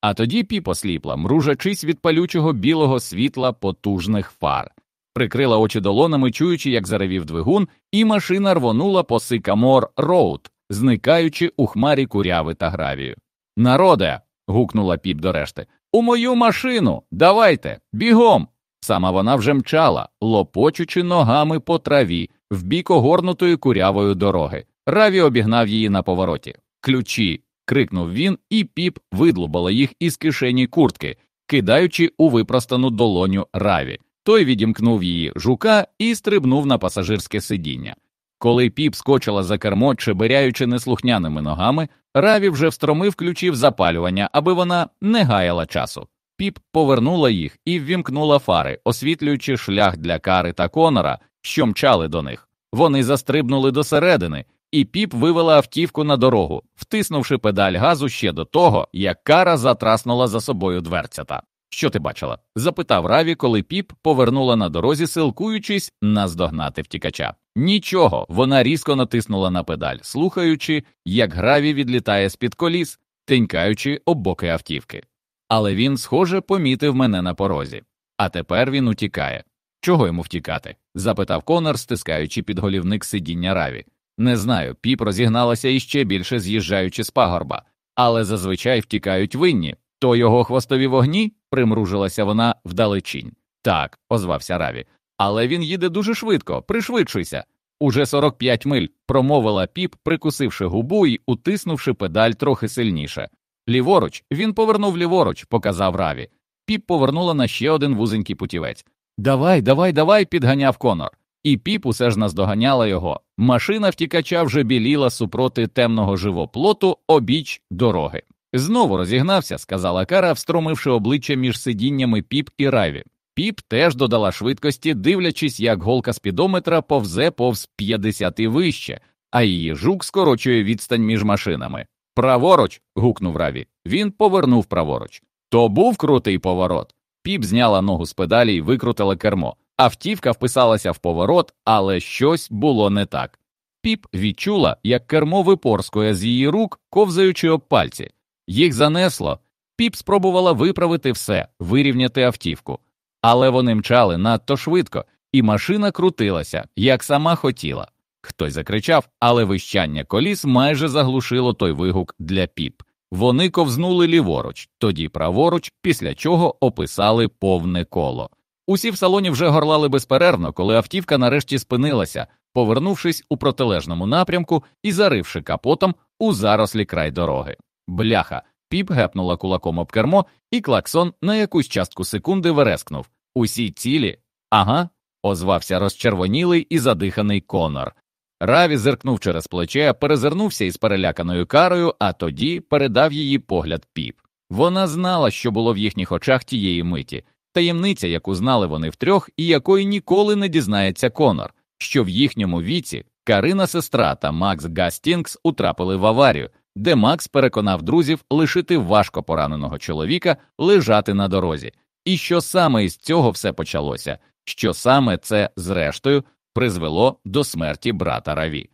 А тоді Піп осліпла, мружачись від палючого білого світла потужних фар прикрила очі долонами, чуючи, як заревів двигун, і машина рвонула по Сикамор Роуд, зникаючи у хмарі куряви та гравію. Народе. гукнула Піп до решти. У мою машину. Давайте, бігом. Сама вона вже мчала, лопочучи ногами по траві, в бік огорнутої курявої дороги. Раві обігнав її на повороті. Ключі. крикнув він, і піп видлубала їх із кишені куртки, кидаючи у випростану долоню раві. Той відімкнув її жука і стрибнув на пасажирське сидіння. Коли піп скочила за кермо, чебиряючи неслухняними ногами, Раві вже встромив ключів запалювання, аби вона не гаяла часу. Піп повернула їх і ввімкнула фари, освітлюючи шлях для кари та конора, що мчали до них. Вони застрибнули досередини, і піп вивела автівку на дорогу, втиснувши педаль газу ще до того, як кара затраснула за собою дверцята. Що ти бачила? запитав Раві, коли піп повернула на дорозі, силкуючись наздогнати втікача. Нічого, вона різко натиснула на педаль, слухаючи, як граві відлітає з під коліс, тенькаючи об боки автівки. Але він, схоже, помітив мене на порозі. А тепер він утікає. Чого йому втікати? запитав Конор, стискаючи підголівник сидіння Раві. Не знаю, піп розігналася іще більше з'їжджаючи з пагорба, але зазвичай втікають винні, то його хвостові вогні? примружилася вона вдалечінь. Так, озвався Раві. Але він їде дуже швидко, пришвидшуйся. Уже 45 миль, промовила піп, прикусивши губу і утиснувши педаль трохи сильніше. Ліворуч, він повернув ліворуч, показав Раві. Піп повернула на ще один вузенький путівець. Давай, давай, давай, підганяв Конор. І піп усе ж наздоганяла його. Машина втікача вже біліла супроти темного живоплоту обіч дороги. Знову розігнався, сказала Кара, встромивши обличчя між сидіннями піп і раві. Піп теж додала швидкості, дивлячись, як голка спідометра повзе повз 50 вище, а її жук скорочує відстань між машинами. Праворуч. гукнув Раві. Він повернув праворуч. То був крутий поворот. Піп зняла ногу з педалі і викрутила кермо. Автівка вписалася в поворот, але щось було не так. Піп відчула, як кермо випорскує з її рук, ковзаючи об пальці. Їх занесло. Піп спробувала виправити все, вирівняти автівку, але вони мчали надто швидко, і машина крутилася, як сама хотіла. Хтось закричав, але вищання коліс майже заглушило той вигук для піп. Вони ковзнули ліворуч, тоді праворуч, після чого описали повне коло. Усі в салоні вже горлали безперервно, коли автівка нарешті спинилася, повернувшись у протилежному напрямку і заривши капотом у зарослі край дороги. Бляха. Піп гепнула кулаком об кермо, і клаксон на якусь частку секунди верескнув. Усі цілі. Ага, озвався розчервонілий і задиханий Конор. Раві зиркнув через плече, перезирнувся із переляканою Карою, а тоді передав її погляд Піп. Вона знала, що було в їхніх очах тієї миті, таємниця, яку знали вони втрьох, і якої ніколи не дізнається Конор, що в їхньому віці Карина сестра та Макс Гастінгс утрапили в аварію, де Макс переконав друзів лишити важко пораненого чоловіка лежати на дорозі, і що саме із цього все почалося, що саме це, зрештою, призвело до смерті брата Раві.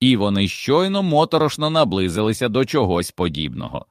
І вони щойно моторошно наблизилися до чогось подібного.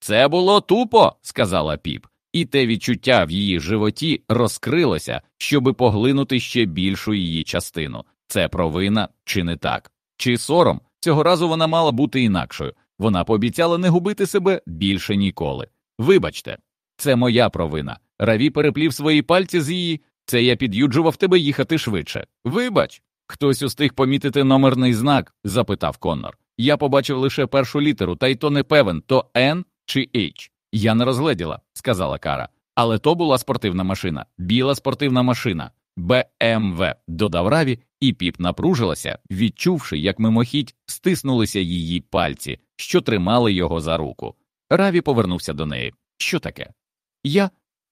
Це було тупо, сказала піп, і те відчуття в її животі розкрилося, щоби поглинути ще більшу її частину. Це провина чи не так? чи сором. Цього разу вона мала бути інакшою. Вона пообіцяла не губити себе більше ніколи. Вибачте, це моя провина. Раві переплів свої пальці з її. Це я під'юджував тебе їхати швидше. Вибач, хтось устиг помітити номерний знак? запитав Коннор. Я побачив лише першу літеру, та й то не певен, то N чи H. Я не розгледіла, сказала Кара. Але то була спортивна машина, біла спортивна машина. БМВ, додав Раві, і піп напружилася, відчувши, як мимохідь стиснулися її пальці, що тримали його за руку. Раві повернувся до неї. Що таке? Я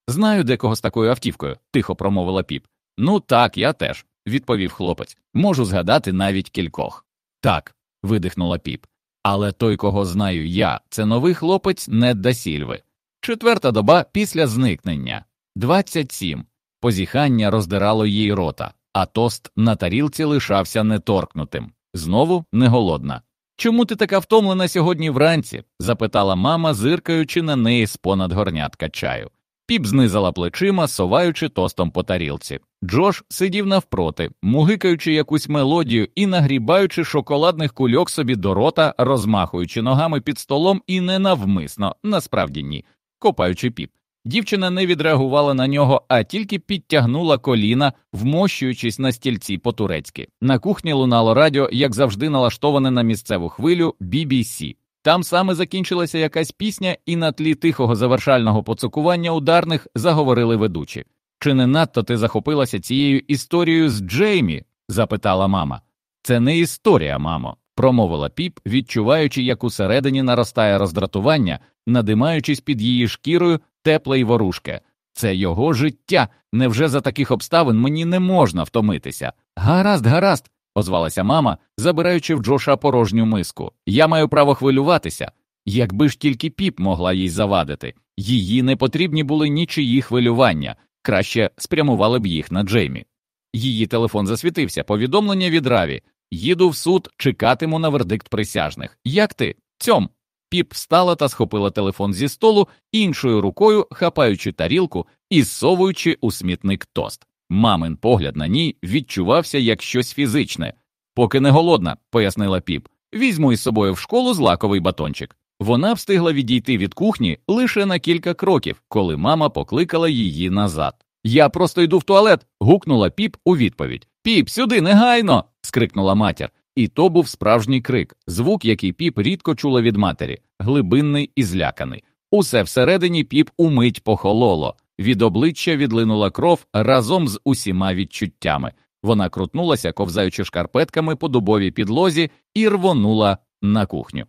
знаю декого з такою автівкою, тихо промовила піп. Ну так, я теж, відповів хлопець. Можу згадати навіть кількох. Так, видихнула піп. Але той, кого знаю я, це новий хлопець Недда Сільви. Четверта доба після зникнення. 27. Позіхання роздирало їй рота, а тост на тарілці лишався неторкнутим. Знову не голодна. Чому ти така втомлена сьогодні вранці? запитала мама, зиркаючи на неї з понад горнятка чаю. Піп знизала плечима, соваючи тостом по тарілці. Джош сидів навпроти, мугикаючи якусь мелодію і нагрібаючи шоколадних кульок собі до рота, розмахуючи ногами під столом і ненавмисно, насправді ні, копаючи піп. Дівчина не відреагувала на нього, а тільки підтягнула коліна, вмощуючись на стільці по турецьки. На кухні лунало радіо, як завжди, налаштоване на місцеву хвилю BBC. Там саме закінчилася якась пісня, і на тлі тихого завершального поцукування ударних заговорили ведучі. Чи не надто ти захопилася цією історією з Джеймі? запитала мама. Це не історія, мамо, промовила піп, відчуваючи, як усередині наростає роздратування, надимаючись під її шкірою тепле й ворушке. Це його життя. Невже за таких обставин мені не можна втомитися? Гаразд, гаразд, озвалася мама, забираючи в Джоша порожню миску. Я маю право хвилюватися. Якби ж тільки піп могла їй завадити, її не потрібні були нічиї хвилювання, краще спрямували б їх на Джеймі. Її телефон засвітився, повідомлення від Раві. Їду в суд, чекатиму на вердикт присяжних. Як ти? Цьом. Піп встала та схопила телефон зі столу, іншою рукою хапаючи тарілку і зсовуючи у смітник тост. Мамин погляд на ній відчувався як щось фізичне. Поки не голодна, пояснила піп. Візьму із собою в школу злаковий батончик. Вона встигла відійти від кухні лише на кілька кроків, коли мама покликала її назад. Я просто йду в туалет. гукнула піп у відповідь. Піп, сюди, негайно. скрикнула матір. І то був справжній крик, звук, який піп рідко чула від матері, глибинний і зляканий. Усе всередині піп умить похололо, від обличчя відлинула кров разом з усіма відчуттями. Вона крутнулася, ковзаючи шкарпетками по дубовій підлозі, і рвонула на кухню.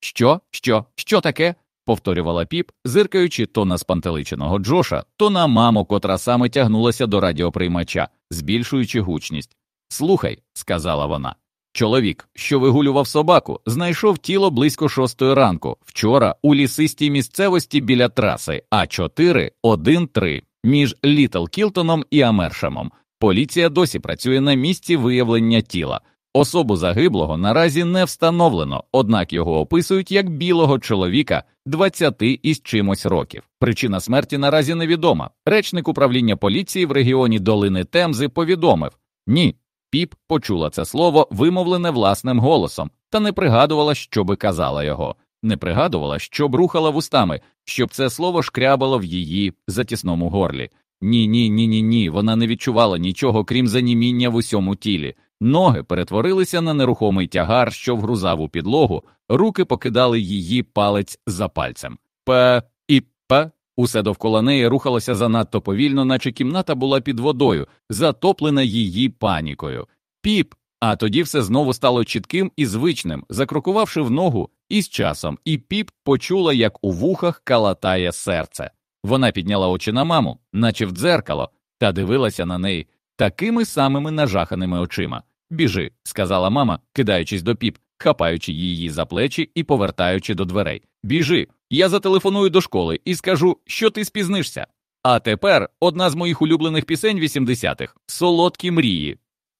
Що, що, що таке? повторювала піп, зиркаючи то на спантеличеного Джоша, то на маму, котра саме тягнулася до радіоприймача, збільшуючи гучність. Слухай, сказала вона. Чоловік, що вигулював собаку, знайшов тіло близько шостої ранку, вчора у лісистій місцевості біля траси А 4 1-3 між Літл Кілтоном і Амершемом. Поліція досі працює на місці виявлення тіла. Особу загиблого наразі не встановлено, однак його описують як білого чоловіка 20 із чимось років. Причина смерті наразі невідома. Речник управління поліції в регіоні Долини Темзи повідомив: ні, Піп почула це слово, вимовлене власним голосом, та не пригадувала, що би казала його, не пригадувала, що б рухала вустами, щоб це слово шкрябало в її затісному горлі. Ні, ні, ні, ні, ні. Вона не відчувала нічого, крім заніміння в усьому тілі. Ноги перетворилися на нерухомий тягар, що вгрузав у підлогу, руки покидали її палець за пальцем. П і П Усе довкола неї рухалося занадто повільно, наче кімната була під водою, затоплена її панікою. Піп, а тоді все знову стало чітким і звичним, закрокувавши в ногу із часом, і піп почула, як у вухах калатає серце. Вона підняла очі на маму, наче в дзеркало, та дивилася на неї такими самими нажаханими очима. Біжи, сказала мама, кидаючись до піп, хапаючи її за плечі і повертаючи до дверей. Біжи, я зателефоную до школи і скажу, що ти спізнишся. А тепер одна з моїх улюблених пісень 80-х солодкі мрії.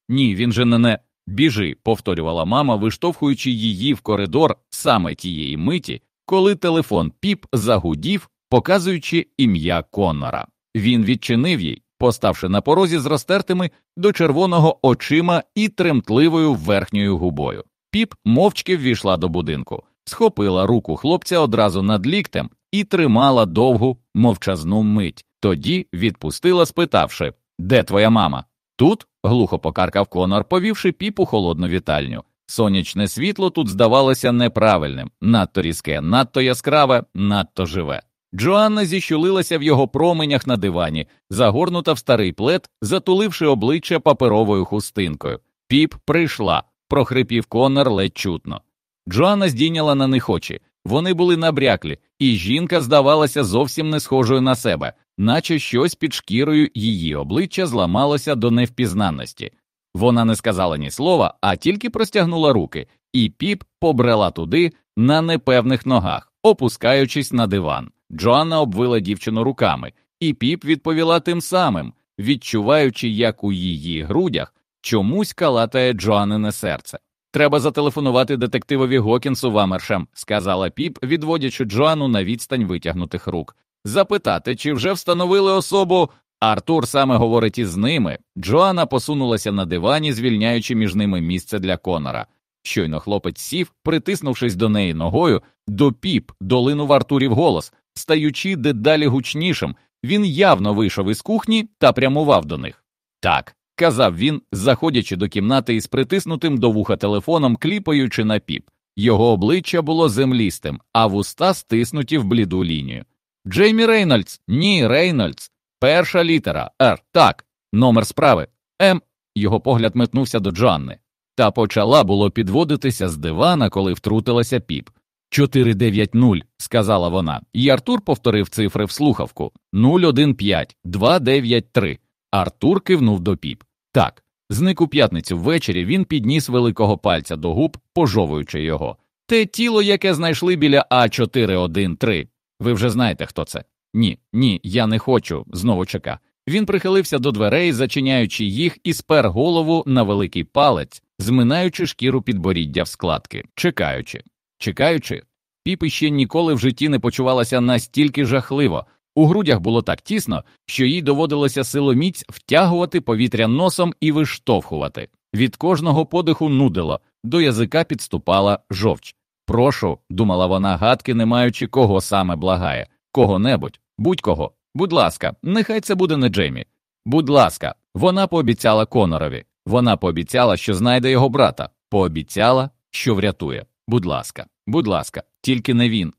Ні, він же не не біжи, повторювала мама, виштовхуючи її в коридор саме тієї миті, коли телефон піп загудів, показуючи ім'я Коннора. Він відчинив їй, поставши на порозі з розтертими до червоного очима і тремтливою верхньою губою. Піп мовчки ввійшла до будинку, схопила руку хлопця одразу над ліктем і тримала довгу мовчазну мить. Тоді відпустила, спитавши Де твоя мама? Тут глухо покаркав Конор, повівши піп у холодну вітальню. Сонячне світло тут здавалося неправильним, надто різке, надто яскраве, надто живе. Джоанна зіщулилася в його променях на дивані, загорнута в старий плед, затуливши обличчя паперовою хустинкою. Піп прийшла, прохрипів Конор ледь чутно. Джоанна здійняла на них очі. Вони були набряклі, і жінка здавалася зовсім не схожою на себе, наче щось під шкірою її обличчя зламалося до невпізнанності. Вона не сказала ні слова, а тільки простягнула руки, і піп побрела туди на непевних ногах, опускаючись на диван. Джоанна обвила дівчину руками, і піп відповіла тим самим, відчуваючи, як у її грудях чомусь калатає Джоаннине серце. Треба зателефонувати детективові Гокінсу Вамершем, сказала піп, відводячи Джоанну на відстань витягнутих рук, запитати, чи вже встановили особу. Артур саме говорить із ними. Джоанна посунулася на дивані, звільняючи між ними місце для Конора. Щойно хлопець сів, притиснувшись до неї ногою, до піп долинув Артурів голос, стаючи дедалі гучнішим, він явно вийшов із кухні та прямував до них. Так, казав він, заходячи до кімнати із притиснутим до вуха телефоном, кліпаючи на піп. Його обличчя було землістим, а вуста стиснуті в бліду лінію. Джеймі Рейнольдс, ні, Рейнольдс. Перша літера Р. Так, номер справи М. Його погляд метнувся до Джанни. Та почала було підводитися з дивана, коли втрутилася піп. 490, сказала вона, і Артур повторив цифри в слухавку 015 293. Артур кивнув до піп. Так, зник у п'ятницю ввечері він підніс великого пальця до губ, пожовуючи його. Те тіло, яке знайшли біля А413. Ви вже знаєте, хто це. Ні, ні, я не хочу, знову чека. Він прихилився до дверей, зачиняючи їх, і спер голову на великий палець, зминаючи шкіру підборіддя в складки, чекаючи, чекаючи, піп іще ніколи в житті не почувалася настільки жахливо. У грудях було так тісно, що їй доводилося силоміць втягувати повітря носом і виштовхувати. Від кожного подиху нудило, до язика підступала жовч. Прошу, думала вона, гадки, не маючи кого саме благає, кого-небудь, будь-кого. Будь ласка, нехай це буде не Джеймі. Будь ласка, вона пообіцяла Конорові. Вона пообіцяла, що знайде його брата, пообіцяла, що врятує. Будь ласка, будь ласка, тільки не він.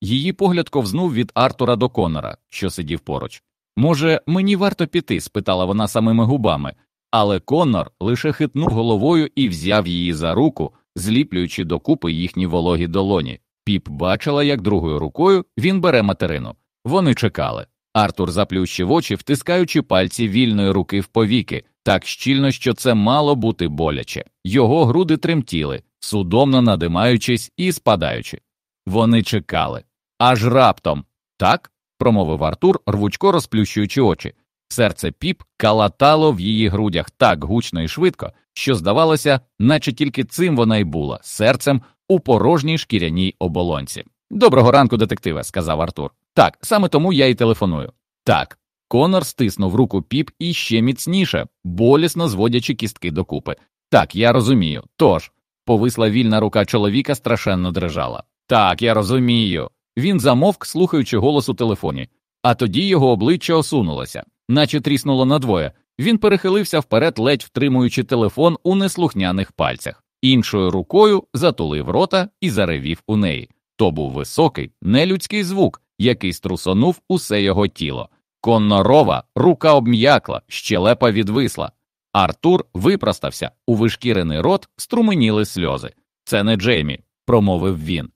Її погляд ковзнув від Артура до Конора, що сидів поруч. Може, мені варто піти? спитала вона самими губами, але Конор лише хитнув головою і взяв її за руку, зліплюючи докупи їхні вологі долоні. Піп бачила, як другою рукою він бере материну. Вони чекали. Артур заплющив очі, втискаючи пальці вільної руки в повіки, так щільно, що це мало бути боляче. Його груди тремтіли, судомно надимаючись і спадаючи. Вони чекали. Аж раптом. Так? промовив Артур, рвучко розплющуючи очі. Серце піп калатало в її грудях так гучно і швидко, що здавалося, наче тільки цим вона й була серцем у порожній шкіряній оболонці. Доброго ранку, детективе, сказав Артур. Так, саме тому я й телефоную. Так. Конор стиснув руку піп іще міцніше, болісно зводячи кістки докупи. Так, я розумію. Тож, повисла вільна рука чоловіка, страшенно дрижала. Так, я розумію. Він замовк, слухаючи голос у телефоні, а тоді його обличчя осунулося, наче тріснуло надвоє. Він перехилився вперед, ледь втримуючи телефон у неслухняних пальцях, іншою рукою затулив рота і заревів у неї. То був високий, нелюдський звук, який струсонув усе його тіло. Коннорова рука обм'якла, щелепа відвисла. Артур випростався, у вишкірений рот струменіли сльози. Це не Джеймі, промовив він.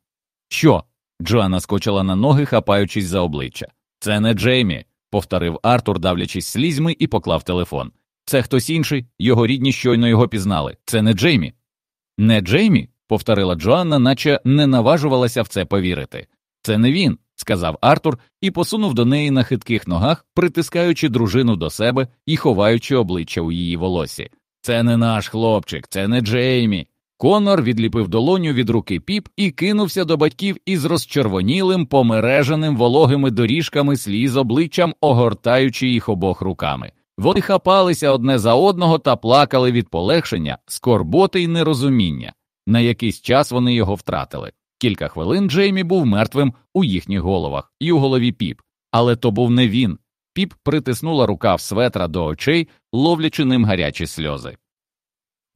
Що? Джоанна скочила на ноги, хапаючись за обличчя. Це не Джеймі, повторив Артур, давлячись слізьми, і поклав телефон. Це хтось інший, його рідні щойно його пізнали. Це не Джеймі. Не Джеймі? повторила Джоанна, наче не наважувалася в це повірити. Це не він, сказав Артур і посунув до неї на хитких ногах, притискаючи дружину до себе і ховаючи обличчя у її волосі. Це не наш хлопчик, це не Джеймі. Конор відліпив долоню від руки піп і кинувся до батьків із розчервонілим, помереженим вологими доріжками сліз обличчям, огортаючи їх обох руками. Вони хапалися одне за одного та плакали від полегшення, скорботи й нерозуміння. На якийсь час вони його втратили. Кілька хвилин Джеймі був мертвим у їхніх головах і у голові піп, але то був не він. Піп притиснула рукав светра до очей, ловлячи ним гарячі сльози.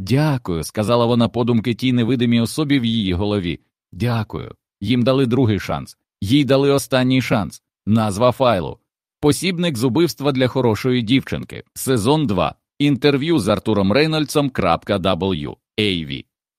Дякую, сказала вона подумки тій невидимій особі в її голові. Дякую. Їм дали другий шанс, їй дали останній шанс. Назва файлу. Посібник з убивства для хорошої дівчинки. Сезон 2. Інтерв'ю з Артуром Рейнольдсом. W.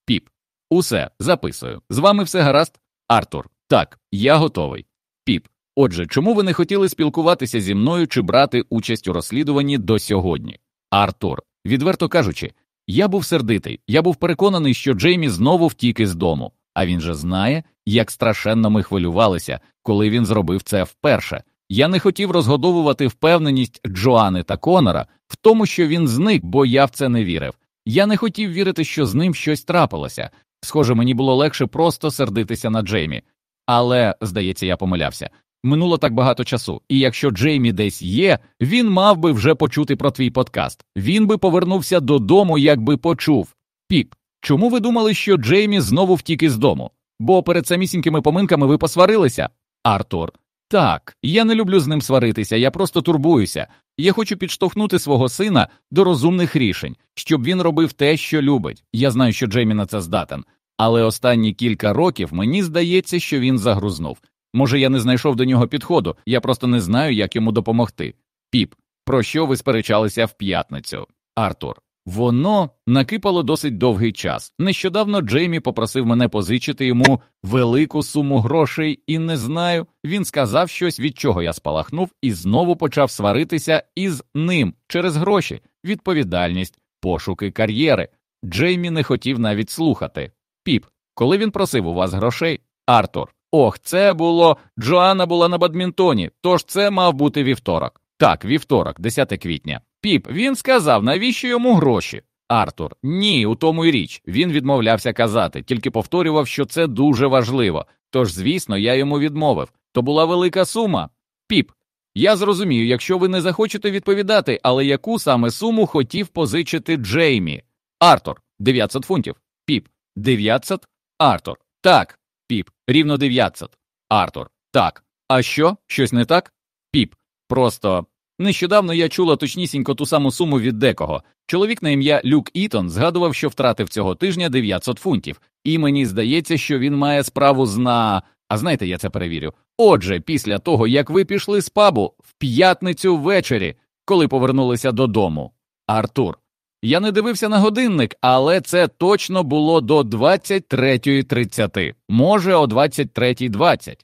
Піп. Усе записую. З вами все гаразд? Артур. Так, я готовий. Піп. Отже, чому ви не хотіли спілкуватися зі мною чи брати участь у розслідуванні до сьогодні? Артур. Відверто кажучи, я був сердитий, я був переконаний, що Джеймі знову втік із дому, а він же знає, як страшенно ми хвилювалися, коли він зробив це вперше. Я не хотів розгодовувати впевненість Джоани та Конора в тому, що він зник, бо я в це не вірив. Я не хотів вірити, що з ним щось трапилося. Схоже, мені було легше просто сердитися на Джеймі. Але, здається, я помилявся. Минуло так багато часу, і якщо Джеймі десь є, він мав би вже почути про твій подкаст. Він би повернувся додому, якби почув. Піп, чому ви думали, що Джеймі знову втік із дому? Бо перед самісінькими поминками ви посварилися? Артур. Так, я не люблю з ним сваритися, я просто турбуюся. Я хочу підштовхнути свого сина до розумних рішень, щоб він робив те, що любить. Я знаю, що Джеймі на це здатен. Але останні кілька років мені здається, що він загрузнув. Може, я не знайшов до нього підходу, я просто не знаю, як йому допомогти. Піп, про що ви сперечалися в п'ятницю? Артур. Воно накипало досить довгий час. Нещодавно Джеймі попросив мене позичити йому велику суму грошей, і не знаю. Він сказав щось, від чого я спалахнув, і знову почав сваритися із ним через гроші, відповідальність, пошуки кар'єри. Джеймі не хотів навіть слухати. Піп, коли він просив у вас грошей, Артур. Ох, це було. Джоанна була на бадмінтоні, тож це мав бути вівторок. Так, вівторок, 10 квітня. Піп, він сказав, навіщо йому гроші? Артур, ні, у тому й річ. Він відмовлявся казати, тільки повторював, що це дуже важливо. Тож, звісно, я йому відмовив. То була велика сума. Піп, я зрозумію, якщо ви не захочете відповідати, але яку саме суму хотів позичити Джеймі? Артур, 900 фунтів. Піп, 900? Артур. Так. Піп, рівно 900. Артур. Так. А що? Щось не так? Піп. Просто нещодавно я чула точнісінько ту саму суму від декого. Чоловік на ім'я Люк Ітон згадував, що втратив цього тижня 900 фунтів, і мені здається, що він має справу з на. А знаєте, я це перевірю. Отже, після того, як ви пішли з пабу в п'ятницю ввечері, коли повернулися додому. Артур. Я не дивився на годинник, але це точно було до 23.30, може, о 23.20.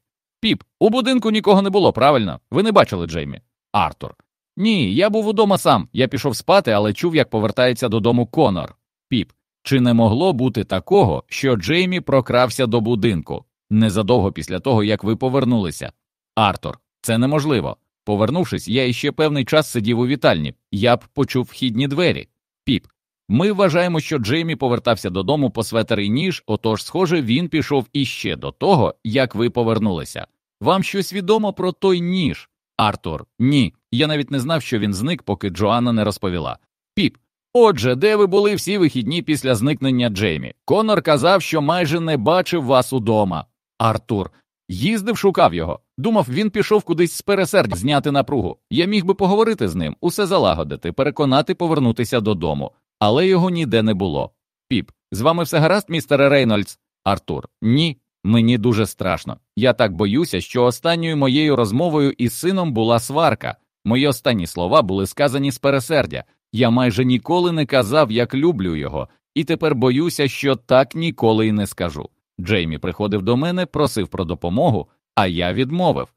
Піп, у будинку нікого не було, правильно? Ви не бачили Джеймі? Артур. Ні, я був удома сам. Я пішов спати, але чув, як повертається додому Конор. Піп. Чи не могло бути такого, що Джеймі прокрався до будинку незадовго після того, як ви повернулися? Артур, це неможливо. Повернувшись, я іще певний час сидів у вітальні. Я б почув вхідні двері. Піп. Ми вважаємо, що Джеймі повертався додому по светер і ніж, отож, схоже, він пішов іще до того, як ви повернулися. Вам щось відомо про той ніж? Артур, ні. Я навіть не знав, що він зник, поки Джоанна не розповіла. Піп. Отже, де ви були всі вихідні після зникнення Джеймі? Конор казав, що майже не бачив вас удома. Артур. Їздив, шукав його. Думав, він пішов кудись з пересердя зняти напругу. Я міг би поговорити з ним, усе залагодити, переконати повернутися додому, але його ніде не було. Піп, з вами все гаразд, містере Рейнольдс? Артур. Ні. Мені дуже страшно. Я так боюся, що останньою моєю розмовою із сином була сварка. Мої останні слова були сказані з пересердя. Я майже ніколи не казав, як люблю його, і тепер боюся, що так ніколи й не скажу. Джеймі приходив до мене, просив про допомогу, а я відмовив.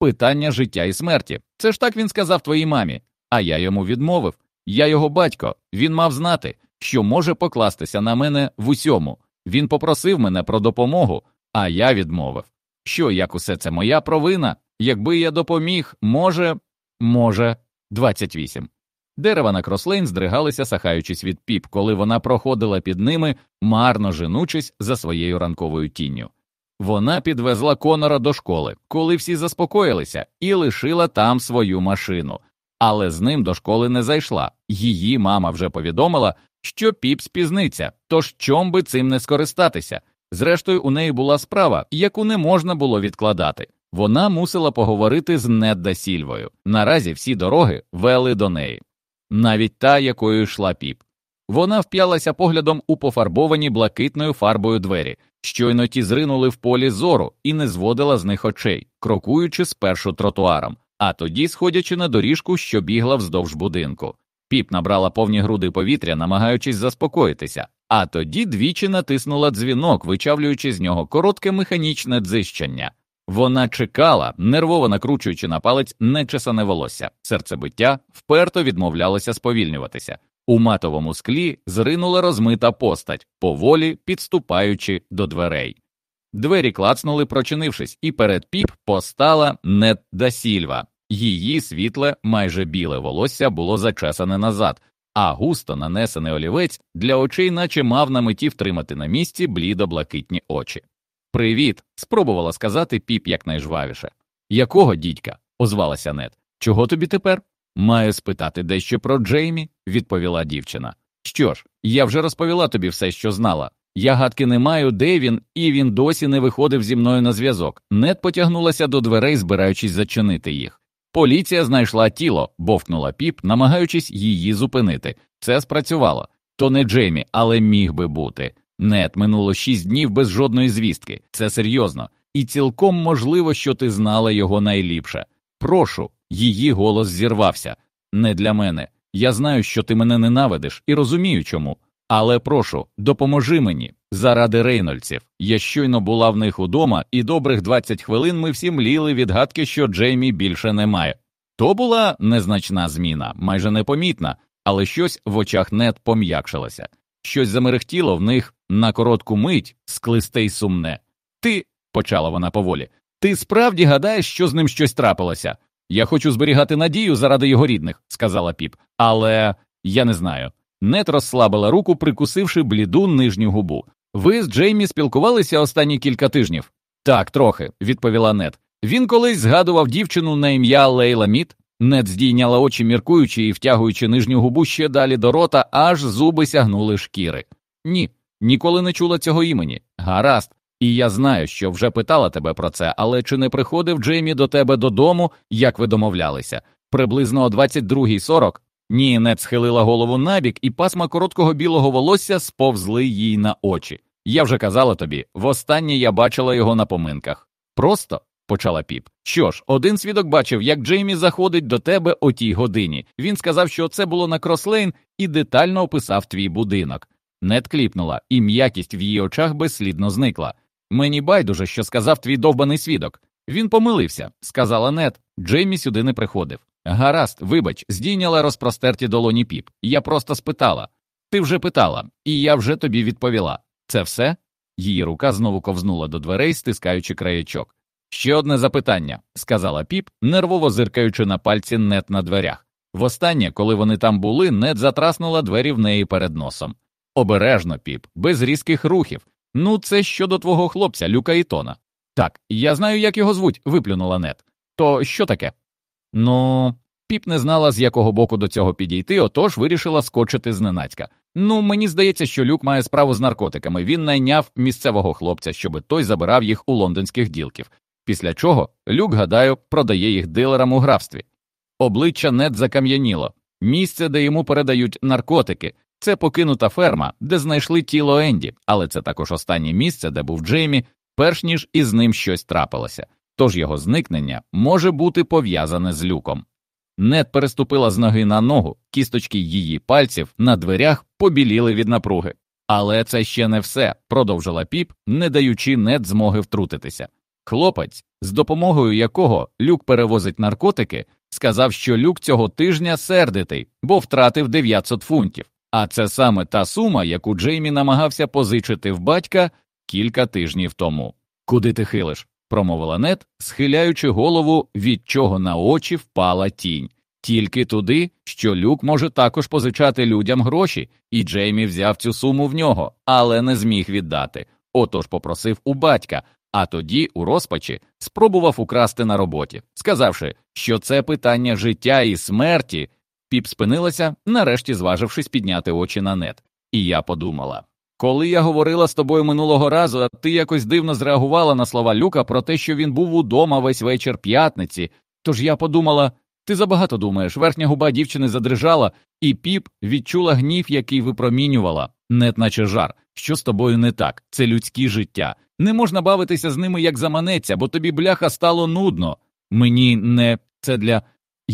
Питання життя і смерті. Це ж так він сказав твоїй мамі, а я йому відмовив. Я його батько, він мав знати, що може покластися на мене в усьому. Він попросив мене про допомогу, а я відмовив. Що, як усе це моя провина? Якби я допоміг, може, може, 28. Дерева на крослейн здригалися, сахаючись від піп, коли вона проходила під ними, марно женучись за своєю ранковою тінню. Вона підвезла Конора до школи, коли всі заспокоїлися, і лишила там свою машину. але з ним до школи не зайшла. Її мама вже повідомила, що піп спізниться, тож чом би цим не скористатися. Зрештою, у неї була справа, яку не можна було відкладати. Вона мусила поговорити з Недда Сільвою. Наразі всі дороги вели до неї, навіть та, якою йшла піп. Вона вп'ялася поглядом у пофарбовані блакитною фарбою двері, щойно ті зринули в полі зору і не зводила з них очей, крокуючи спершу тротуаром, а тоді сходячи на доріжку, що бігла вздовж будинку. Піп набрала повні груди повітря, намагаючись заспокоїтися, а тоді двічі натиснула дзвінок, вичавлюючи з нього коротке механічне дзищання. Вона чекала, нервово накручуючи на палець нечесане волосся. Серцебиття вперто відмовлялося сповільнюватися. У матовому склі зринула розмита постать, поволі підступаючи до дверей. Двері клацнули, прочинившись, і перед піп постала Недда Сільва. Її світле, майже біле волосся було зачесане назад, а густо нанесений олівець для очей, наче мав на меті втримати на місці блідо-блакитні очі. Привіт, спробувала сказати піп якнайжвавіше. Якого дідька? озвалася Нет. Чого тобі тепер? Маю спитати дещо про Джеймі, відповіла дівчина. Що ж, я вже розповіла тобі все, що знала. Я гадки не маю, де він, і він досі не виходив зі мною на зв'язок. Нет потягнулася до дверей, збираючись зачинити їх. Поліція знайшла тіло, бовкнула піп, намагаючись її зупинити. Це спрацювало. То не Джеймі, але міг би бути. Нет, минуло шість днів без жодної звістки. Це серйозно. І цілком можливо, що ти знала його найліпше. Прошу, її голос зірвався. Не для мене. Я знаю, що ти мене ненавидиш, і розумію чому. Але прошу, допоможи мені заради рейнольдців. Я щойно була в них удома, і добрих 20 хвилин ми всі мліли від гадки, що Джеймі більше немає. То була незначна зміна, майже непомітна, але щось в очах нет пом'якшилося. Щось замерехтіло в них на коротку мить, склисте й сумне. Ти, почала вона поволі, ти справді гадаєш, що з ним щось трапилося? Я хочу зберігати надію заради його рідних, сказала піп, але я не знаю. Нет розслабила руку, прикусивши бліду нижню губу. Ви з Джеймі спілкувалися останні кілька тижнів? Так, трохи, відповіла Нет. Він колись згадував дівчину на ім'я Лейла Міт. Нет здійняла очі, міркуючи і втягуючи нижню губу ще далі до рота, аж зуби сягнули шкіри. Ні, ніколи не чула цього імені. Гаразд. І я знаю, що вже питала тебе про це, але чи не приходив Джеймі до тебе додому, як ви домовлялися? Приблизно о 22.40 ні, Нет схилила голову набік, і пасма короткого білого волосся сповзли їй на очі. Я вже казала тобі, востаннє я бачила його на поминках. Просто, почала піп. Що ж, один свідок бачив, як Джеймі заходить до тебе о тій годині. Він сказав, що це було на Крослейн, і детально описав твій будинок. Нет кліпнула, і м'якість в її очах безслідно зникла. Мені байдуже, що сказав твій довбаний свідок. Він помилився, сказала Нет. Джеймі сюди не приходив. Гаразд, вибач, здійняла розпростерті долоні піп. Я просто спитала. Ти вже питала, і я вже тобі відповіла. Це все? Її рука знову ковзнула до дверей, стискаючи краєчок. Ще одне запитання, сказала піп, нервово зиркаючи на пальці нет на дверях. Востаннє, коли вони там були, нет затраснула двері в неї перед носом. Обережно, піп, без різких рухів. Ну, це щодо твого хлопця, Люка Ітона. Так, я знаю, як його звуть, виплюнула нет. То що таке? Ну, піп не знала, з якого боку до цього підійти, отож вирішила скочити зненацька. Ну, мені здається, що люк має справу з наркотиками. Він найняв місцевого хлопця, щоби той забирав їх у лондонських ділків. Після чого люк, гадаю, продає їх дилерам у графстві. Обличчя нет закам'яніло. Місце, де йому передають наркотики, це покинута ферма, де знайшли тіло Енді, але це також останнє місце, де був Джеймі, перш ніж із ним щось трапилося тож його зникнення може бути пов'язане з люком. Нет переступила з ноги на ногу, кісточки її пальців на дверях побіліли від напруги. Але це ще не все, продовжила піп, не даючи нет змоги втрутитися. Хлопець, з допомогою якого люк перевозить наркотики, сказав, що люк цього тижня сердитий, бо втратив 900 фунтів. А це саме та сума, яку Джеймі намагався позичити в батька кілька тижнів тому. Куди ти хилиш? промовила нет, схиляючи голову, від чого на очі впала тінь, тільки туди, що люк може також позичати людям гроші, і Джеймі взяв цю суму в нього, але не зміг віддати. Отож попросив у батька, а тоді, у розпачі, спробував украсти на роботі, сказавши, що це питання життя і смерті. Піп спинилася, нарешті зважившись підняти очі на нет. І я подумала коли я говорила з тобою минулого разу, ти якось дивно зреагувала на слова Люка про те, що він був удома весь вечір п'ятниці. Тож я подумала ти забагато думаєш, верхня губа дівчини задрижала, і піп відчула гнів, який випромінювала, нет наче жар. Що з тобою не так? Це людські життя. Не можна бавитися з ними як заманеться, бо тобі бляха стало нудно. Мені не це для.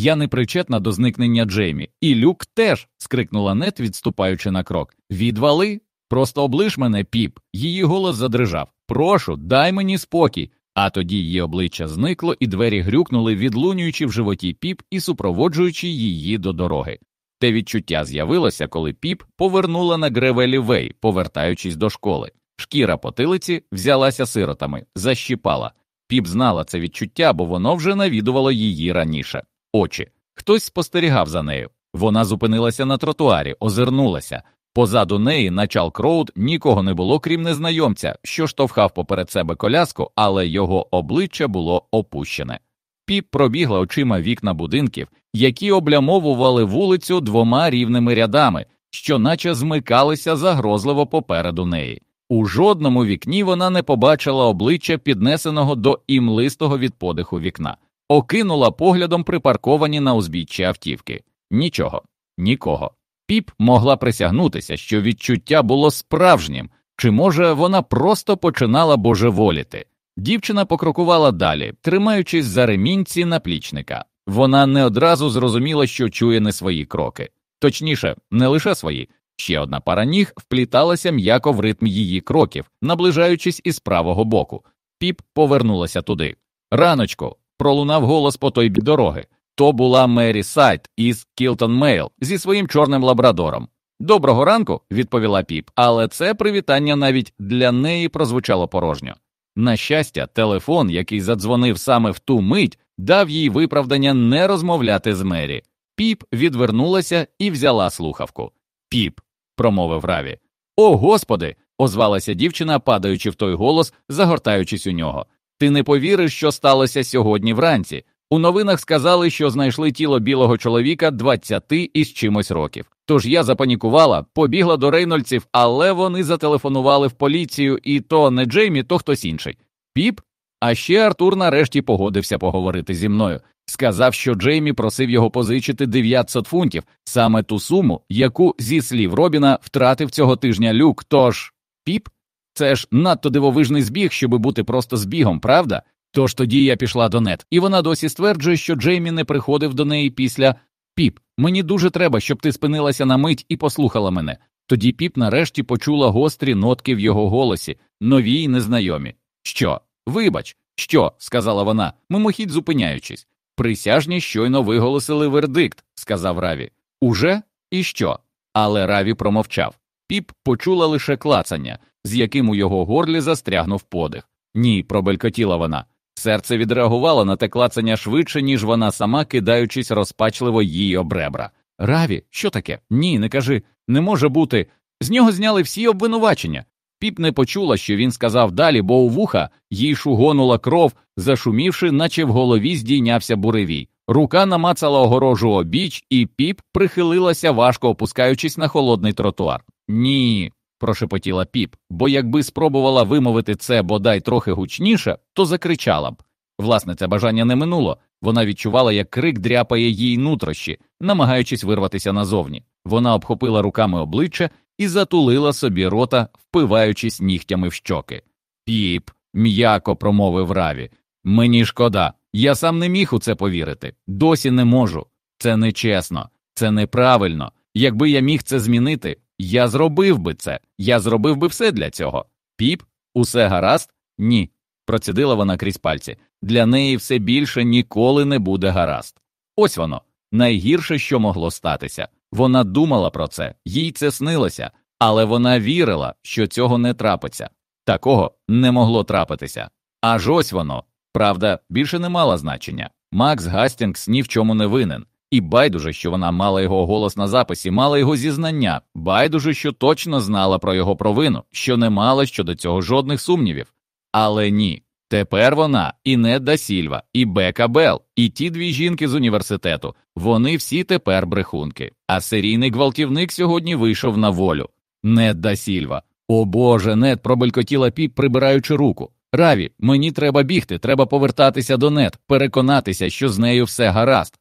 Я не причетна до зникнення Джеймі. І Люк теж. скрикнула нет, відступаючи на крок. Відвали. Просто облиш мене, піп. Її голос задрижав. Прошу, дай мені спокій. А тоді її обличчя зникло, і двері грюкнули, відлунюючи в животі піп і супроводжуючи її до дороги. Те відчуття з'явилося, коли піп повернула на Гревелі Вей, повертаючись до школи. Шкіра потилиці взялася сиротами, защіпала. Піп знала це відчуття, бо воно вже навідувало її раніше. Очі. Хтось спостерігав за нею. Вона зупинилася на тротуарі, озирнулася. Позаду неї на Чалк-Роуд нікого не було, крім незнайомця, що штовхав поперед себе коляску, але його обличчя було опущене. Піп пробігла очима вікна будинків, які облямовували вулицю двома рівними рядами, що наче змикалися загрозливо попереду неї. У жодному вікні вона не побачила обличчя піднесеного до імлистого від подиху вікна, окинула поглядом припарковані на узбіччі автівки. Нічого, нікого. Піп могла присягнутися, що відчуття було справжнім, чи може вона просто починала божеволіти. Дівчина покрокувала далі, тримаючись за ремінці наплічника. Вона не одразу зрозуміла, що чує не свої кроки, точніше, не лише свої. Ще одна пара ніг впліталася м'яко в ритм її кроків, наближаючись із правого боку. Піп повернулася туди. Раночко, пролунав голос по той бік дороги. То була Мері Сайт із Кілтон Мейл зі своїм чорним лабрадором. Доброго ранку, відповіла піп, але це привітання навіть для неї прозвучало порожньо. На щастя, телефон, який задзвонив саме в ту мить, дав їй виправдання не розмовляти з Мері. Піп відвернулася і взяла слухавку. Піп, промовив Раві. О, господи! озвалася дівчина, падаючи в той голос, загортаючись у нього. Ти не повіриш, що сталося сьогодні вранці. У новинах сказали, що знайшли тіло білого чоловіка 20 із чимось років. Тож я запанікувала, побігла до рейнольдців, але вони зателефонували в поліцію, і то не Джеймі, то хтось інший. Піп. А ще Артур нарешті погодився поговорити зі мною. Сказав, що Джеймі просив його позичити 900 фунтів, саме ту суму, яку, зі слів Робіна, втратив цього тижня люк. Тож, піп, це ж надто дивовижний збіг, щоби бути просто збігом, правда? Тож тоді я пішла до нет, і вона досі стверджує, що Джеймі не приходив до неї після піп. Мені дуже треба, щоб ти спинилася на мить і послухала мене. Тоді піп нарешті почула гострі нотки в його голосі, нові й незнайомі. Що? Вибач, що? сказала вона, мимохідь зупиняючись. Присяжні щойно виголосили вердикт, сказав Раві. Уже? І що? Але Раві промовчав. Піп почула лише клацання, з яким у його горлі застрягнув подих. Ні, пробелькотіла вона. Серце відреагувало на те клацання швидше, ніж вона сама, кидаючись розпачливо їй об ребра. Раві, що таке? Ні, не кажи, не може бути. З нього зняли всі обвинувачення. Піп не почула, що він сказав далі, бо у вуха їй шугонула кров, зашумівши, наче в голові здійнявся буревій. Рука намацала огорожу обіч, і піп прихилилася, важко опускаючись на холодний тротуар. Ні, прошепотіла піп, бо якби спробувала вимовити це бодай трохи гучніше, то закричала б. Власне, це бажання не минуло. Вона відчувала, як крик дряпає їй нутрощі, намагаючись вирватися назовні. Вона обхопила руками обличчя і затулила собі рота, впиваючись нігтями в щоки. Піп, м'яко промовив Раві. Мені шкода. Я сам не міг у це повірити. Досі не можу. Це нечесно, це неправильно. Якби я міг це змінити, я зробив би це, я зробив би все для цього. Піп, усе гаразд? Ні. Процідила вона крізь пальці. Для неї все більше ніколи не буде гаразд. Ось воно, найгірше, що могло статися. Вона думала про це, їй це снилося, але вона вірила, що цього не трапиться. Такого не могло трапитися. Аж ось воно. Правда, більше не мала значення. Макс Гастінгс ні в чому не винен. І байдуже, що вона мала його голос на записі, мала його зізнання, байдуже, що точно знала про його провину, що не мала щодо цього жодних сумнівів. Але ні, Тепер вона і Недда Сільва, і Бека Бел, і ті дві жінки з університету. Вони всі тепер брехунки. А серійний гвалтівник сьогодні вийшов на волю. Недда Сільва. О Боже, Нед пробелькотіла піп, прибираючи руку. Раві, мені треба бігти, треба повертатися до нет, переконатися, що з нею все гаразд.